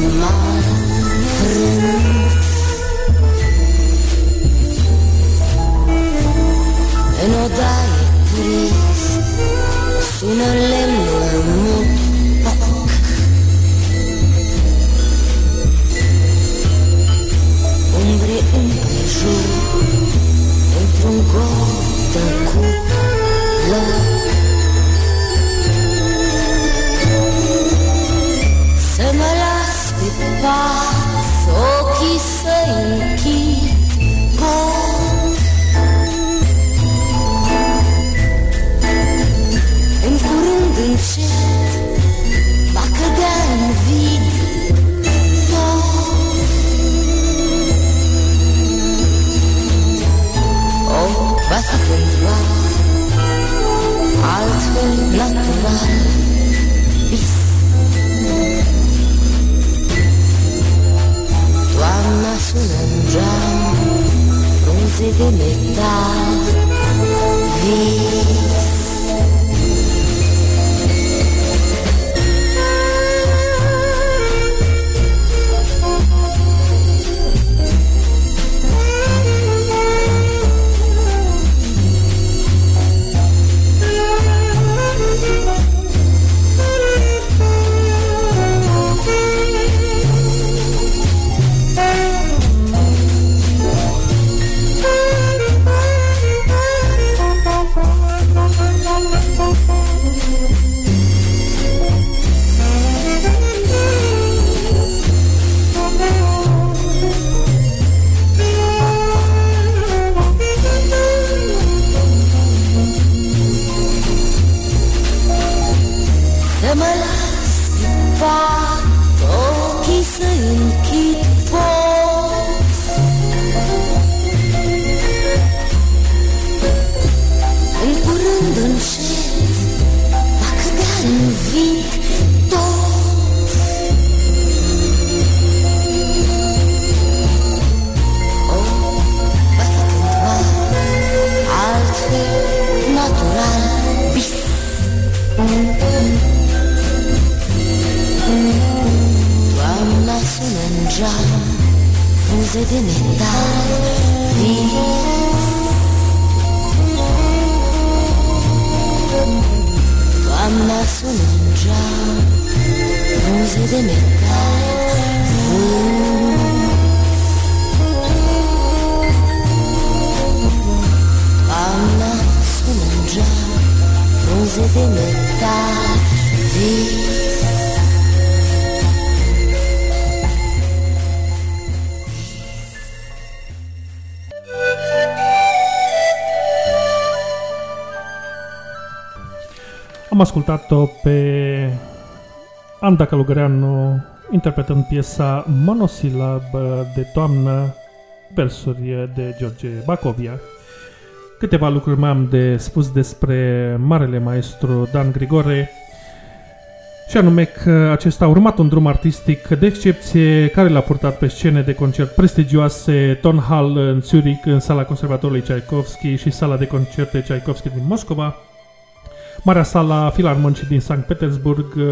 [SPEAKER 7] Remain
[SPEAKER 1] Am ascultat-o pe Anda Călugăreanu interpretând piesa Monosilab de toamnă, versuri de George Bacovia. Câteva lucruri mai am de spus despre marele maestru Dan Grigore, și anume că acesta a urmat un drum artistic de excepție care l-a purtat pe scene de concert prestigioase Tonhal în Zurich, în sala Conservatorului Tchaikovsky și sala de concerte Tchaikovsky din Moscova, Marea Sala Filarmonicii din Sankt Petersburg, uh,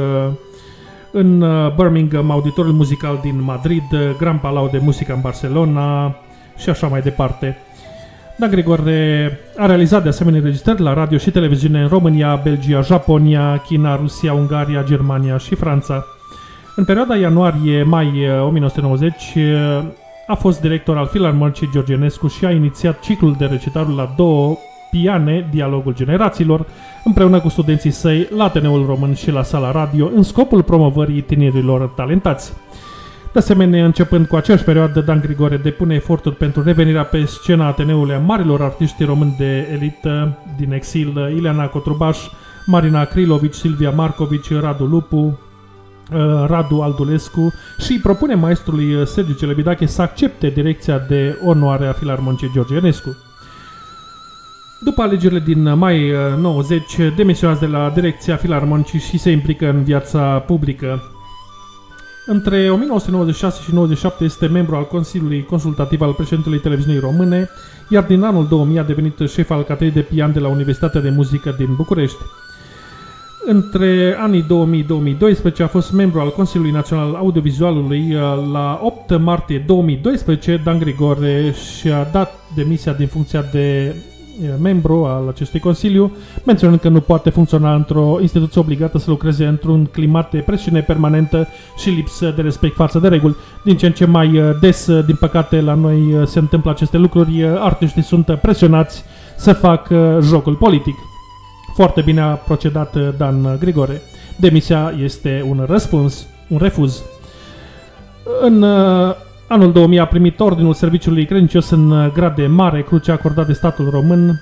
[SPEAKER 1] în uh, Birmingham, auditorul muzical din Madrid, uh, Gran Palau de Muzică în Barcelona și așa mai departe. Dan Grigore a realizat de asemenea înregistrări la radio și televiziune în România, Belgia, Japonia, China, Rusia, Ungaria, Germania și Franța. În perioada ianuarie-mai 1990 a fost director al Filarmonicii Georgenescu și a inițiat ciclul de recitarul la două piane, Dialogul Generațiilor, împreună cu studenții săi la Ateneul Român și la Sala Radio, în scopul promovării tinerilor talentați. De asemenea, începând cu aceeași perioadă, Dan Grigore depune eforturi pentru revenirea pe scena Ateneului a marilor artiști români de elită din exil, Ileana Cotrubaș, Marina Krilovici, Silvia Marcovici, Radu Lupu, uh, Radu Aldulescu și propune maestrului Sergiu Celebidache să accepte direcția de onoare a Filarmonicii George Ionescu. După alegerile din mai 90, demisionează de la direcția Filarmonicii și se implică în viața publică. Între 1996 și 97 este membru al Consiliului Consultativ al președintelui televiziunii române, iar din anul 2000 a devenit șef al catedrei de pian de la Universitatea de Muzică din București. Între anii 2000-2012 a fost membru al Consiliului Național Audiovizualului. La 8 martie 2012, Dan Grigore și-a dat demisia din funcția de membru al acestui Consiliu, menționând că nu poate funcționa într-o instituție obligată să lucreze într-un climat de presiune permanentă și lipsă de respect față de reguli. Din ce în ce mai des, din păcate, la noi se întâmplă aceste lucruri, artiștii sunt presionați să facă jocul politic. Foarte bine a procedat Dan Grigore. Demisia este un răspuns, un refuz. În Anul 2000 a primit Ordinul Serviciului Credincios în grad de mare cruce acordat de statul român.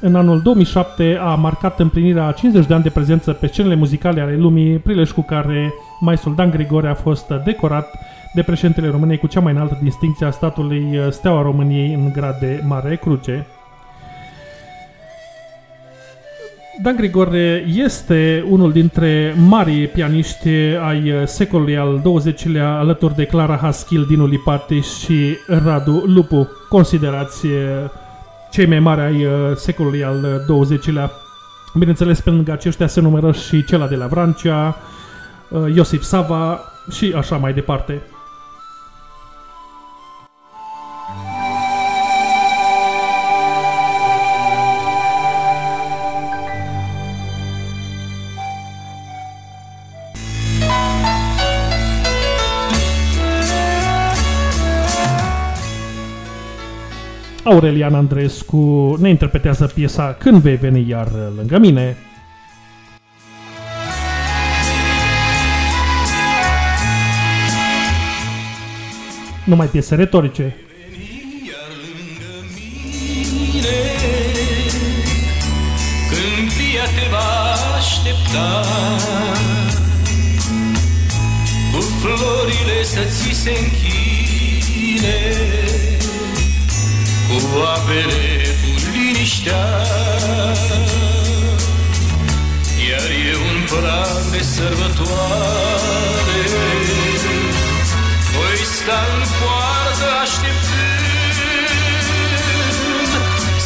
[SPEAKER 1] În anul 2007 a marcat împlinirea a 50 de ani de prezență pe scenele muzicale ale lumii, prilej cu care maestrul Dan Grigore a fost decorat de președintele României cu cea mai înaltă distinție a statului Steaua României în grad de mare cruce. Dan Grigore este unul dintre marii pianiști ai secolului al XX-lea, alături de Clara Haskil, Dinu Lipati și Radu Lupu, considerați cei mai mari ai secolului al XX-lea. Bineînțeles, pe lângă aceștia se numără și cela de la Vrancea, Iosif Sava și așa mai departe. Aurelian Andrescu ne interpretează piesa Când vei veni iar lângă mine. Numai piese retorice.
[SPEAKER 9] Când via te va aștepta Cu florile să ți se închine Cu apele, cu liniștea. Iar e un plan de sărbătoare. Voi sta în poartă așteptând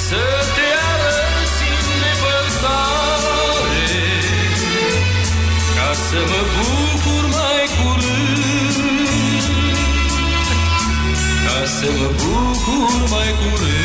[SPEAKER 9] Să te arăți în depărtare. Ca să mă bucur mai curând. Ca să mă bucur mai curând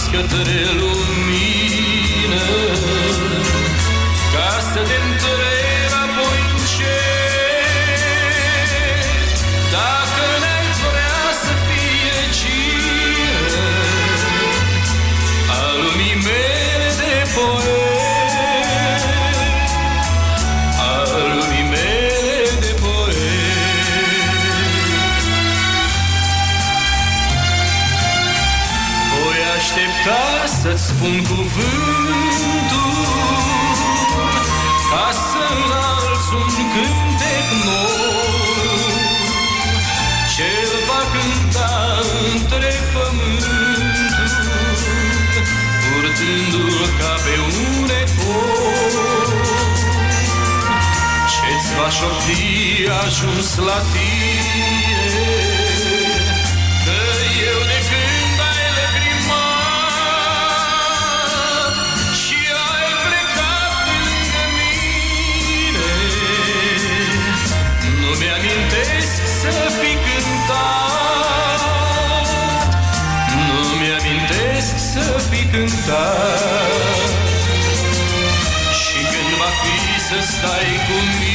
[SPEAKER 9] parce spun cuvântul Ca să-mi alți un cântec nou. Cel va cânta între pământul Purtându-l ca pe un ecou Ce-ți va șopti ajuns la tine? cânta. Și când va fi să stai cu mine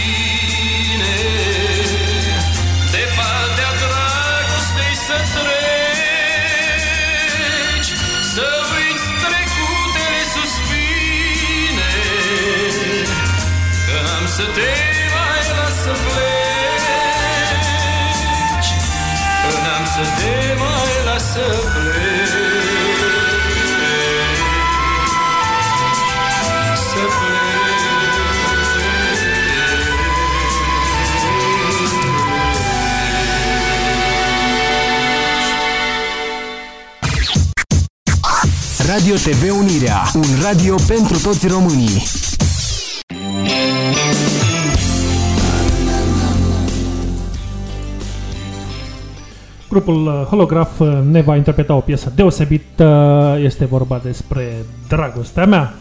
[SPEAKER 5] Radio TV Unirea, un radio pentru toți românii.
[SPEAKER 7] Grupul uh, Holograf uh, ne va interpreta o piesă deosebită, este vorba despre Dragostea mea.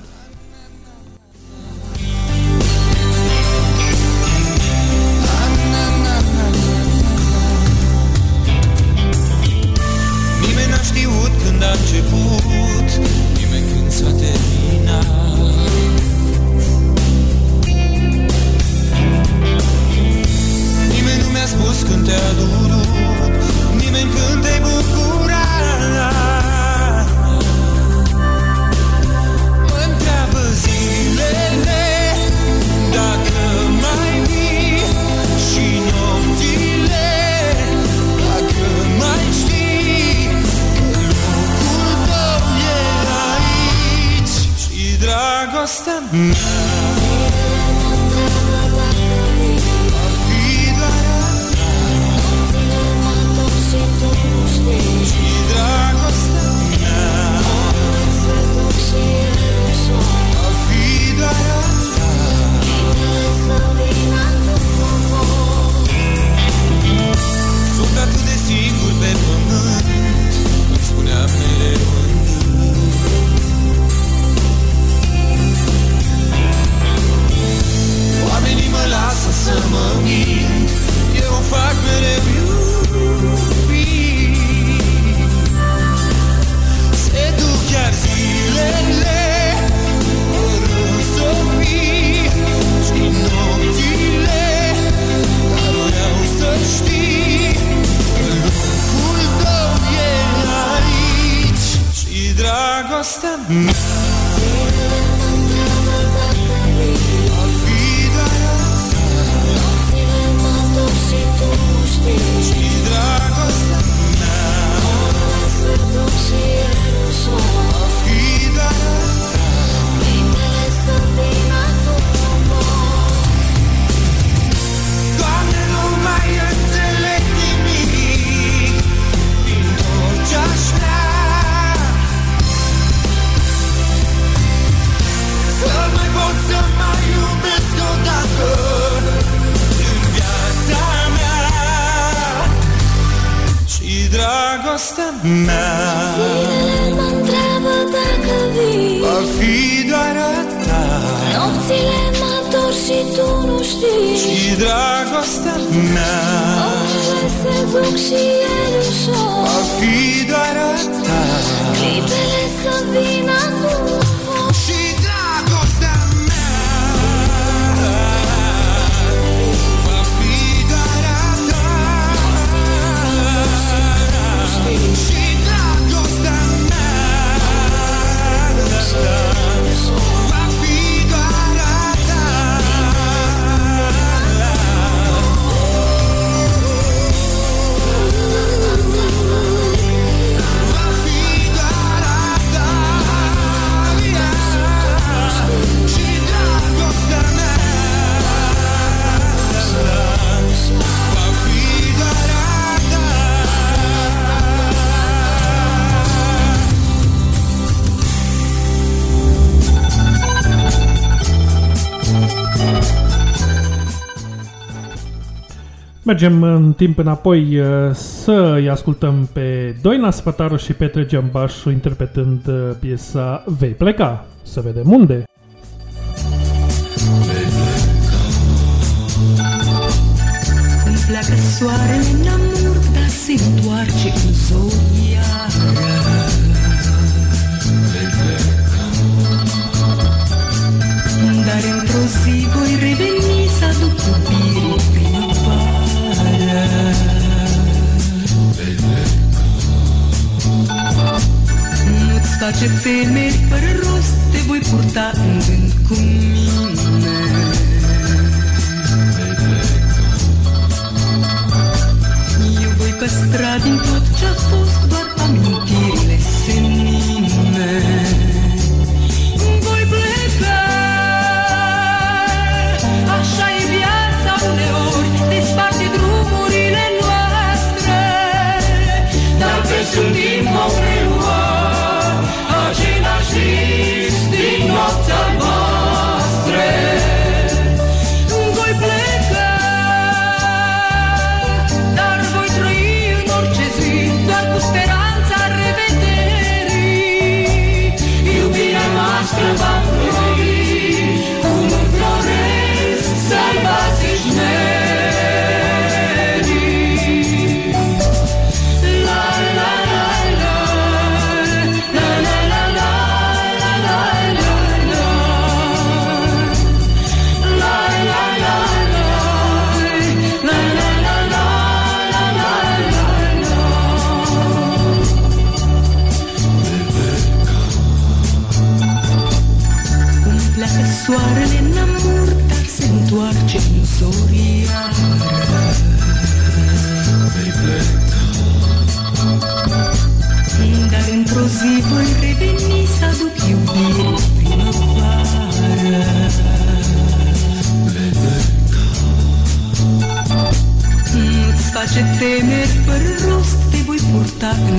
[SPEAKER 1] mergem în timp înapoi uh, să-i ascultăm pe Doina Spătaru și Petre Giambașu interpretând uh, piesa Vei pleca. Să vedem unde!
[SPEAKER 4] Pleacă soarele în amur, dar se întoarce în zodiac. Dar într-o zi voi reveni să aduc iubire face temeri fără rost Te voi purta în gând cu mine. Eu voi păstra din tot ce-a fost doar a de me per rost te voi purta în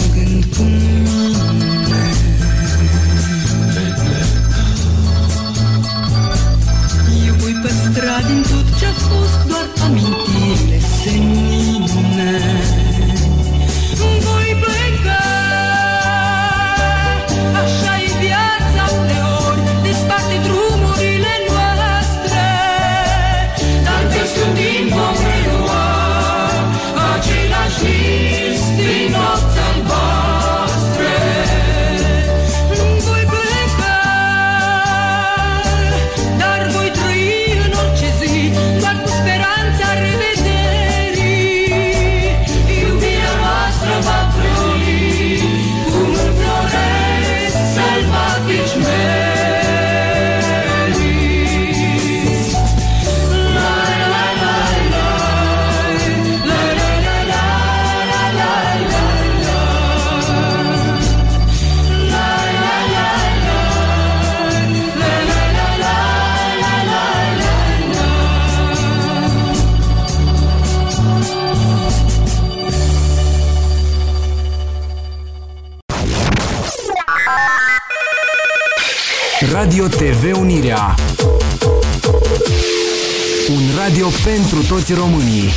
[SPEAKER 6] pentru toți românii.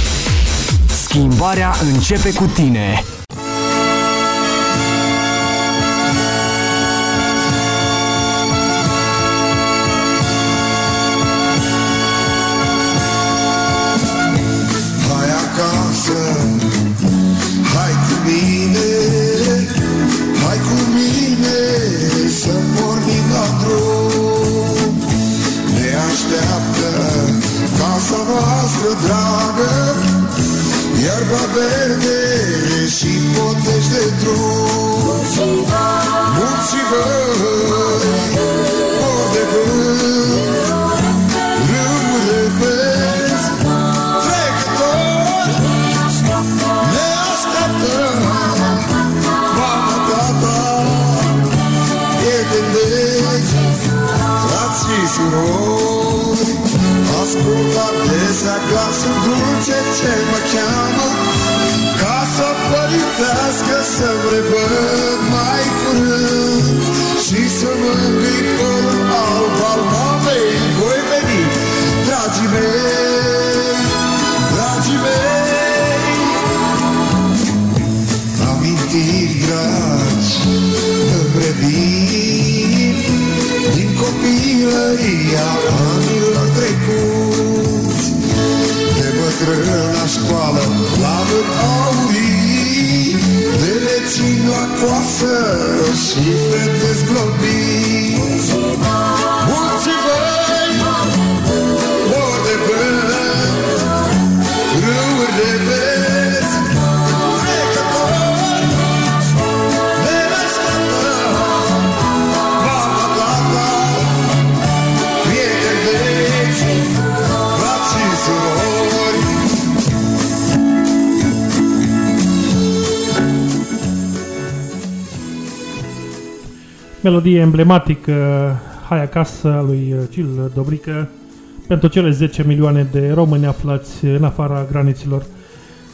[SPEAKER 6] Schimbarea începe cu tine.
[SPEAKER 3] emblematic uh, Hai
[SPEAKER 10] acasă lui uh, Gil Dobrică pentru cele 10 milioane de români aflați în afara granițelor.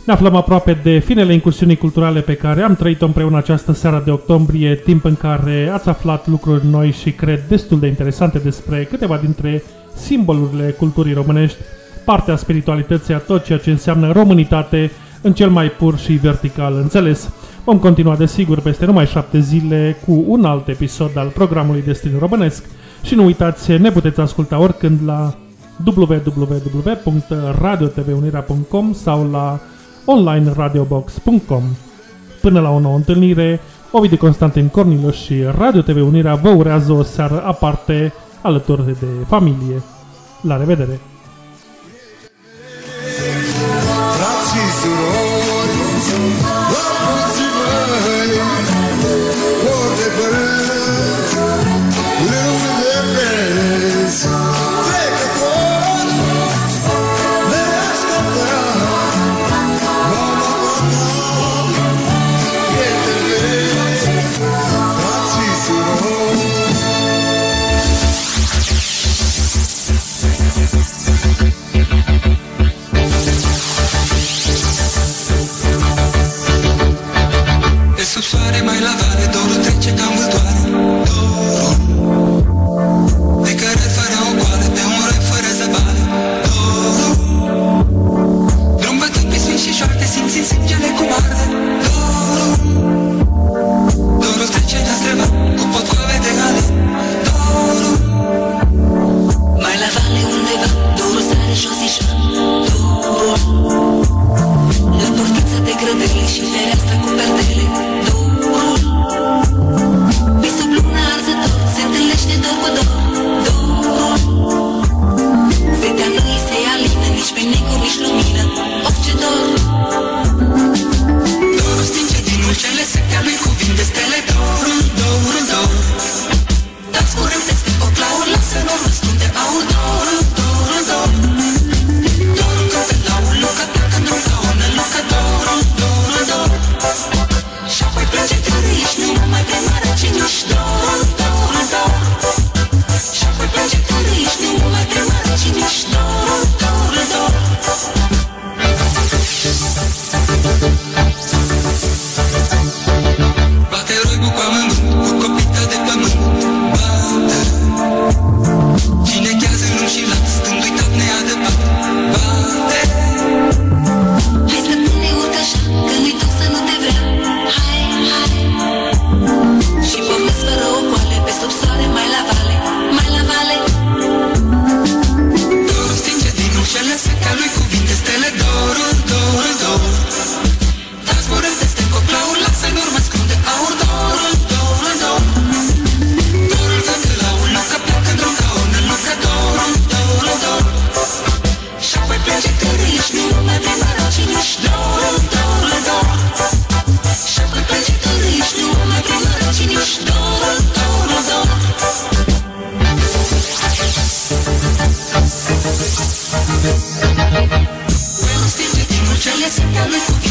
[SPEAKER 10] Ne aflăm aproape de finele incursiunii culturale pe care am trăit-o împreună această seară de octombrie, timp în care ați aflat lucruri noi și cred destul de interesante despre câteva dintre simbolurile culturii românești, partea spiritualității a tot ceea ce înseamnă românitate în cel mai pur și vertical înțeles. Vom continua desigur peste numai șapte zile cu un alt episod al programului Destin Românesc și nu uitați, ne puteți asculta oricând la www.radiotvunirea.com sau la onlineradiobox.com. Până la o nouă întâlnire, Ovidiu Constantin Cornilă și Radio TV Unirea vă urează o seară aparte alături de familie. La revedere!
[SPEAKER 11] Esse que